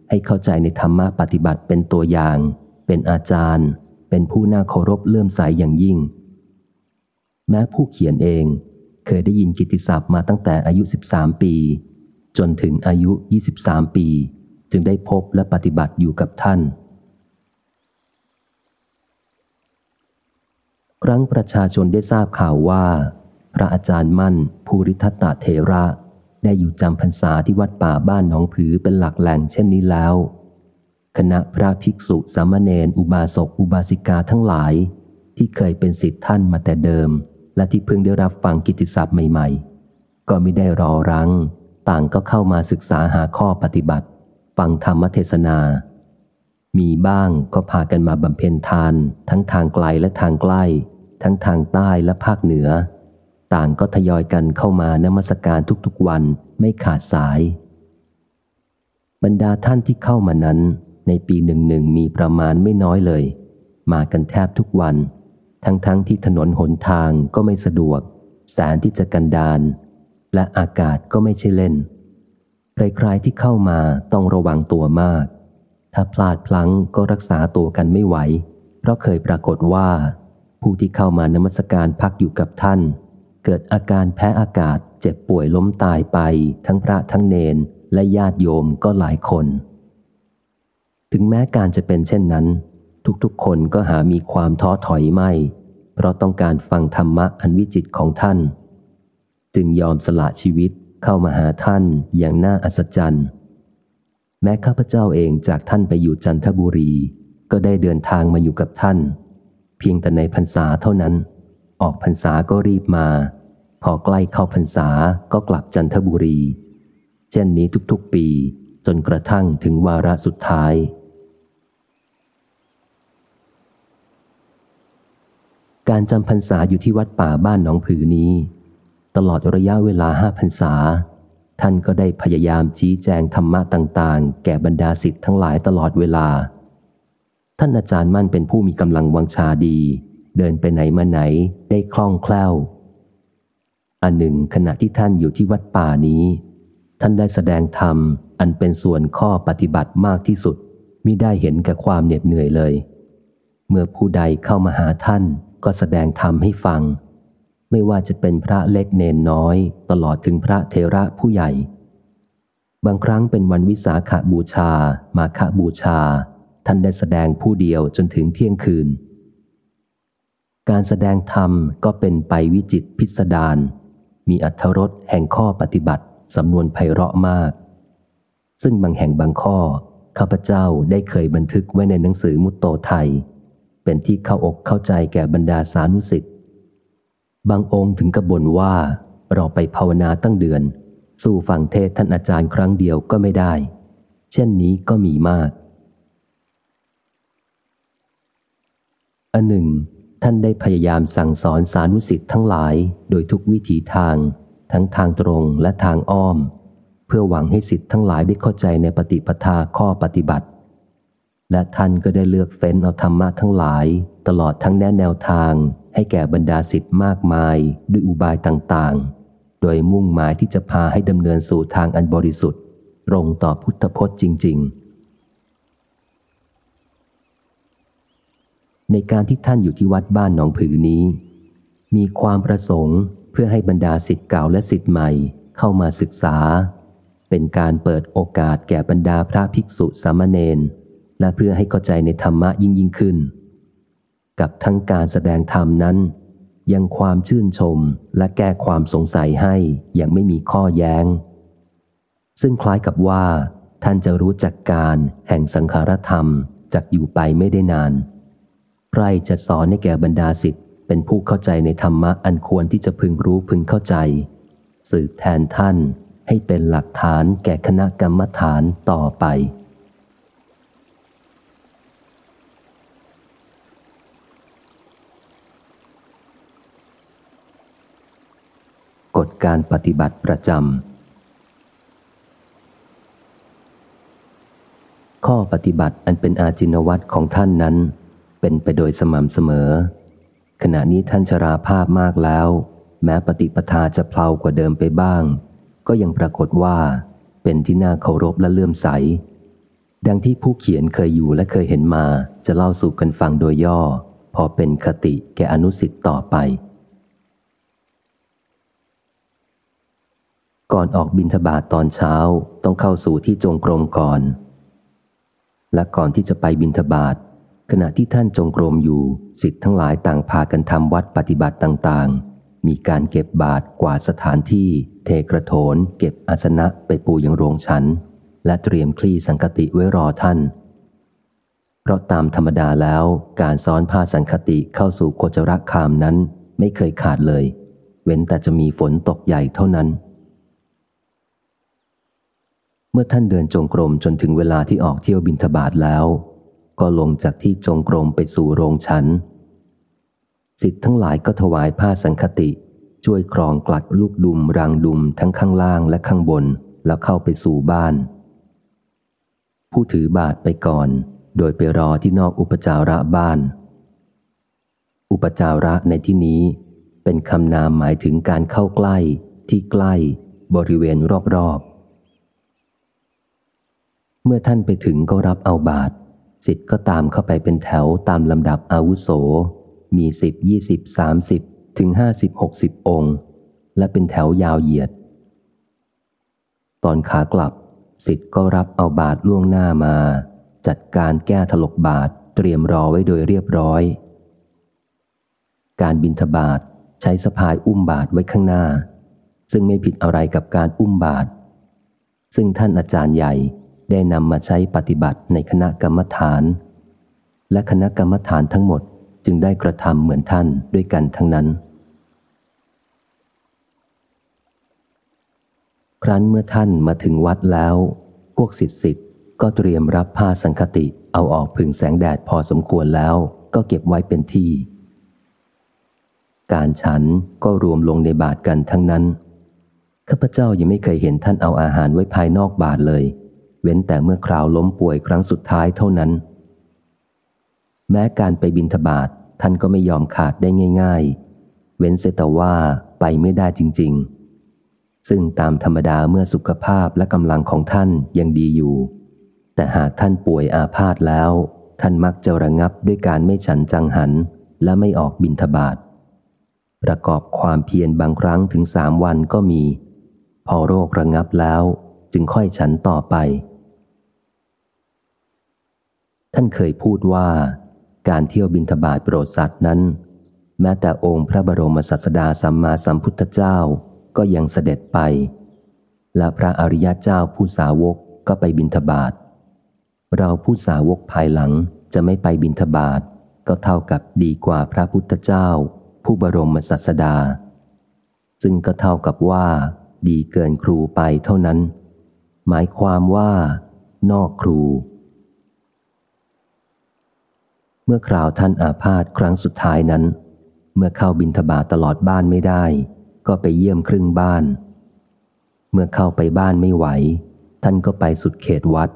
ให้เข้าใจในธรรมะปฏิบัติเป็นตัวอย่าง เป็นอาจารย์ เป็นผู้น่าเคารพเลื่อมใสยอย่างยิ่ง แม้ผู้เขียนเองเคยได้ยินกิตติศัพท์มาตั้งแต่อายุ 13 ปี จนถึงอายุ 23 ปี จึงได้พบและปฏิบัติอยู่กับท่าน ครั้งประชาชนได้ทราบข่าวว่า พระอาจารย์มั่นภูริทัตตเทระ ได้อยู่จำพรรษาที่วัดป่าบ้านหนองผือเป็นหลักแหล่งเช่นนี้แล้ว คณะพระภิกษุสามเณรอุบาสกอุบาสิกาทั้งหลาย ที่เคยเป็นสิทธิท่านมาแต่เดิม และที่เพิ่งได้รับฟังกิตติศัพท์ใหม่ ๆ ก็ไม่ได้รอรัง ต่างก็เข้ามาศึกษาหาข้อปฏิบัติ ฟังธรรมเทศนา มีบ้างก็พากันมาบำเพ็ญทาน ทั้งทางไกลและทางใกล้ ทั้งทางใต้และภาคเหนือ ต่างก็ทยอยกันเข้ามานมัสการทุกๆวันไม่ขาดสาย บรรดาท่านที่เข้ามานั้น ในปีหนึ่งหนึ่งมีประมาณไม่น้อยเลย มากันแทบทุกวัน ทั้งๆทที่ถนนหนทางก็ไม่สะดวกแสนที่จะกันดาน และอากาศก็ไม่ใช่เล่น ใครๆที่เข้ามาต้องระวังตัวมาก ถ้าพลาดพลั้งก็รักษาตัวกันไม่ไหว เพราะเคยปรากฏว่า ผู้ที่เข้ามานมัสการพักอยู่กับท่าน เกิดอาการแพ้อากาศเจ็บป่วยล้มตายไป ทั้งพระทั้งเนนและญาติโยมก็หลายคน ถึงแม้การจะเป็นเช่นนั้น ทุกๆคนก็หามีความท้อถอยไม่ เพราะต้องการฟังธรรมะอันวิจิตของท่าน จึงยอมสละชีวิตเข้ามาหาท่านอย่างน่าอัศจรรย์แม้ข้าพเจ้าเองจากท่านไปอยู่จันทบุรี ก็ได้เดินทางมาอยู่กับท่าน เพียงแต่ในพรรษาเท่านั้น ออกพรรษาก็รีบมา พอใกล้เข้าพรรษาก็กลับจันทบุรี เช่นนี้ทุกๆปีจนกระทั่งถึงวาระสุดท้าย การจำพรรษาอยู่ที่วัดป่าบ้านหนองผือนี้ ตลอดระยะเวลาห้าพรรษา ท่านก็ได้พยายามชี้แจงธรรมะต่าง ๆ แก่บรรดาสิทธิ์ทั้งหลายตลอดเวลา ท่านอาจารย์มั่นเป็นผู้มีกำลังวังชาดี เดินไปไหนมาไหนได้คล่องแคล่ว อันหนึ่งขณะที่ท่านอยู่ที่วัดป่านี้ ท่านได้แสดงธรรมอันเป็นส่วนข้อปฏิบัติมากที่สุดมิได้เห็นกับความเหน็ดเหนื่อยเลย เมื่อผู้ใดเข้ามาหาท่านก็แสดงธรรมให้ฟัง ไม่ว่าจะเป็นพระเล็กเนนน้อย ตลอดถึงพระเทระผู้ใหญ่ บางครั้งเป็นวันวิสาขาบูชา มาฆบูชา ท่านได้แสดงผู้เดียวจนถึงเที่ยงคืน การแสดงธรรมก็เป็นไปวิจิตพิสดารมีอัธรสแห่งข้อปฏิบัติสำนวนไพเราะมาก ซึ่งบางแห่งบางข้อ ข้าพเจ้าได้เคยบันทึกไว้ในหนังสือมุตโตไทย เป็นที่เข้าอกเข้าใจแก่บรรดาสานุสิทธิ บางองค์ถึงกับบ่นว่า เราไปภาวนาตั้งเดือน สู้ฟังเทศท่านอาจารย์ครั้งเดียวก็ไม่ได้ เช่นนี้ก็มีมาก อันหนึ่ง ท่านได้พยายามสั่งสอนสานุสิทธิ์ทั้งหลายโดยทุกวิถีทาง ทั้งทางตรงและทางอ้อม เพื่อหวังให้สิทธิ์ทั้งหลายได้เข้าใจในปฏิปทาข้อปฏิบัติ และท่านก็ได้เลือกเฟ้นเอาธรรมะทั้งหลาย ตลอดทั้งแนแนวทาง ให้แก่บรรดาสิทธิ์มากมายด้วยอุบายต่างๆ โดยมุ่งหมายที่จะพาให้ดำเนินสู่ทางอันบริสุทธิ์ ตรงต่อพุทธพจน์จริง ๆ ในการที่ท่านอยู่ที่วัดบ้านหนองผือนี้ มีความประสงค์เพื่อให้บรรดาสิทธิ์เก่าและสิทธิ์ใหม่เข้ามาศึกษา เป็นการเปิดโอกาสแก่บรรดาพระภิกษุสามเณรและเพื่อให้เข้าใจในธรรมะยิ่งยิ่งขึ้น กับทั้งการแสดงธรรมนั้น ยังความชื่นชมและแก้ความสงสัยให้อย่างไม่มีข้อแย้ง ซึ่งคล้ายกับว่า ท่านจะรู้จักการแห่งสังขารธรรมจากอยู่ไปไม่ได้นานใครจะสอนให้แก่บรรดาสิทธิ์เป็นผู้เข้าใจในธรรมะอันควรที่จะพึงรู้พึงเข้าใจ สืบแทนท่านให้เป็นหลักฐานแก่คณะกรรมฐานต่อไป กฎการปฏิบัติประจำ ข้อปฏิบัติอันเป็นอาจินวัตของท่านนั้น เป็นไปโดยสม่ำเสมอ ขณะนี้ท่านชราภาพมากแล้ว แม้ปฏิปทาจะเพลากว่าเดิมไปบ้าง ก็ยังปรากฏว่า เป็นที่น่าเคารพและเลื่อมใส ดังที่ผู้เขียนเคยอยู่และเคยเห็นมาจะเล่าสู่กันฟังโดยย่อ พอเป็นคติแก่อนุสิตต่อไป ก่อนออกบินทบาทตอนเช้าต้องเข้าสู่ที่จงกรมก่อน และก่อนที่จะไปบินทบาทขณะที่ท่านจงกรมอยู่สิทธิ์ทั้งหลายต่างพากันทำวัดปฏิบัติต่างๆ มีการเก็บบาทกวาดสถานที่ เทกระโถน เก็บอาสนะไปปูยังโรงฉัน และเตรียมคลี่สังคติไว้รอท่าน เพราะตามธรรมดาแล้วการซ้อนผ้าสังคติเข้าสู่โกจรคามนั้นไม่เคยขาดเลย เว้นแต่จะมีฝนตกใหญ่เท่านั้น เมื่อท่านเดินจงกรมจนถึงเวลาที่ออกเที่ยวบินทบาทแล้ว ก็ลงจากที่จงกรมไปสู่โรงฉันสิทธิ์ทั้งหลายก็ถวายผ้าสังคติ ช่วยครองกลัดลูกดุมรางดุมทั้งข้างล่างและข้างบนแล้วเข้าไปสู่บ้าน ผู้ถือบาทไปก่อน โดยไปรอที่นอกอุปจาระบ้าน อุปจาระในที่นี้เป็นคำนามหมายถึงการเข้าใกล้ ที่ใกล้ บริเวณรอบๆ เมื่อท่านไปถึงก็รับเอาบาทสิทธิ์ก็ตามเข้าไปเป็นแถวตามลำดับอาวุโส มีสิบยี่สิบสามสิบถึงห้าสิบหกสิบองค์ และเป็นแถวยาวเหยียด ตอนขากลับสิทธิ์ก็รับเอาบาทล่วงหน้ามา จัดการแก้ถลกบาทเตรียมรอไว้โดยเรียบร้อย การบินทบาทใช้สะพายอุ้มบาทไว้ข้างหน้า ซึ่งไม่ผิดอะไรกับการอุ้มบาท ซึ่งท่านอาจารย์ใหญ่ ได้นำมาใช้ปฏิบัติในคณะกรรมฐาน และคณะกรรมฐานทั้งหมดจึงได้กระทำเหมือนท่านด้วยกันทั้งนั้น ครั้นเมื่อท่านมาถึงวัดแล้ว พวกสิทธิ์สิทธิ์ก็เตรียมรับผ้าสังคติเอาออกพึ่งแสงแดดพอสมควรแล้วก็เก็บไว้เป็นที่ การฉันก็รวมลงในบาทกันทั้งนั้น ข้าพเจ้ายังไม่เคยเห็นท่านเอาอาหารไว้ภายนอกบาทเลย เว้นแต่เมื่อคราวล้มป่วยครั้งสุดท้ายเท่านั้น แม้การไปบินทบาทท่านก็ไม่ยอมขาดได้ง่าย ๆ เว้นเสียแต่ว่าไปไม่ได้จริง ๆ ซึ่งตามธรรมดาเมื่อสุขภาพและกำลังของท่านยังดีอยู่ แต่หากท่านป่วยอาพาธแล้ว ท่านมักจะระงับด้วยการไม่ฉันจังหันและไม่ออกบินทบาทประกอบความเพียรบางครั้งถึงสามวันก็มี พอโรคระงับแล้วจึงค่อยฉันต่อไป ท่านเคยพูดว่า การเที่ยวบินทบาทโปรดสัตว์นั้น แม้แต่องค์พระบรมศาสดาสัมมาสัมพุทธเจ้าก็ยังเสด็จไป และพระอริยเจ้าผู้สาวกก็ไปบินทบาท เราผู้สาวกภายหลังจะไม่ไปบินทบาทก็เท่ากับดีกว่าพระพุทธเจ้า ผู้บรมศาสดา ซึ่งก็เท่ากับว่า ดีเกินครูไปเท่านั้น หมายความว่านอกครู เมื่อคราวท่านอาพาธครั้งสุดท้ายนั้น เมื่อเข้าบินทบาตลอดบ้านไม่ได้ ก็ไปเยี่ยมครึ่งบ้าน เมื่อเข้าไปบ้านไม่ไหว ท่านก็ไปสุดเขตวัด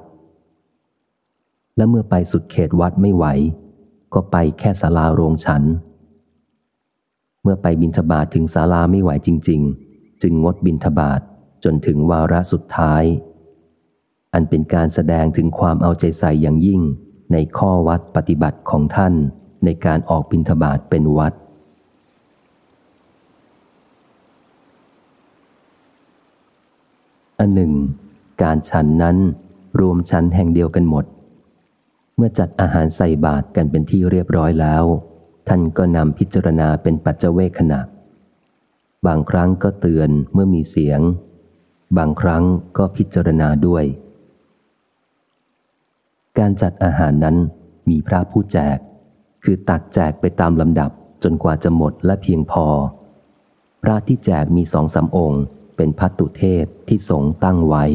และเมื่อไปสุดเขตวัดไม่ไหว ก็ไปแค่ศาลาโรงฉัน เมื่อไปบินทบาทถึงศาลาไม่ไหวจริง ๆ จึงงดบินทบาทจนถึงวาระสุดท้าย อันเป็นการแสดงถึงความเอาใจใส่อย่างยิ่ง ในข้อวัดปฏิบัติของท่านในการออกบิณฑบาตเป็นวัด อันหนึ่ง การฉันนั้นรวมชั้นแห่งเดียวกันหมด เมื่อจัดอาหารใส่บาตรกันเป็นที่เรียบร้อยแล้ว ท่านก็นำพิจารณาเป็นปัจเจเวขณะ บางครั้งก็เตือนเมื่อมีเสียง บางครั้งก็พิจารณาด้วย การจัดอาหารนั้นมีพระผู้แจก คือตักแจกไปตามลำดับจนกว่าจะหมดและเพียงพอ พระที่แจกมีสองสามองค์ เป็นพัตตุเทศที่สงตั้งไว้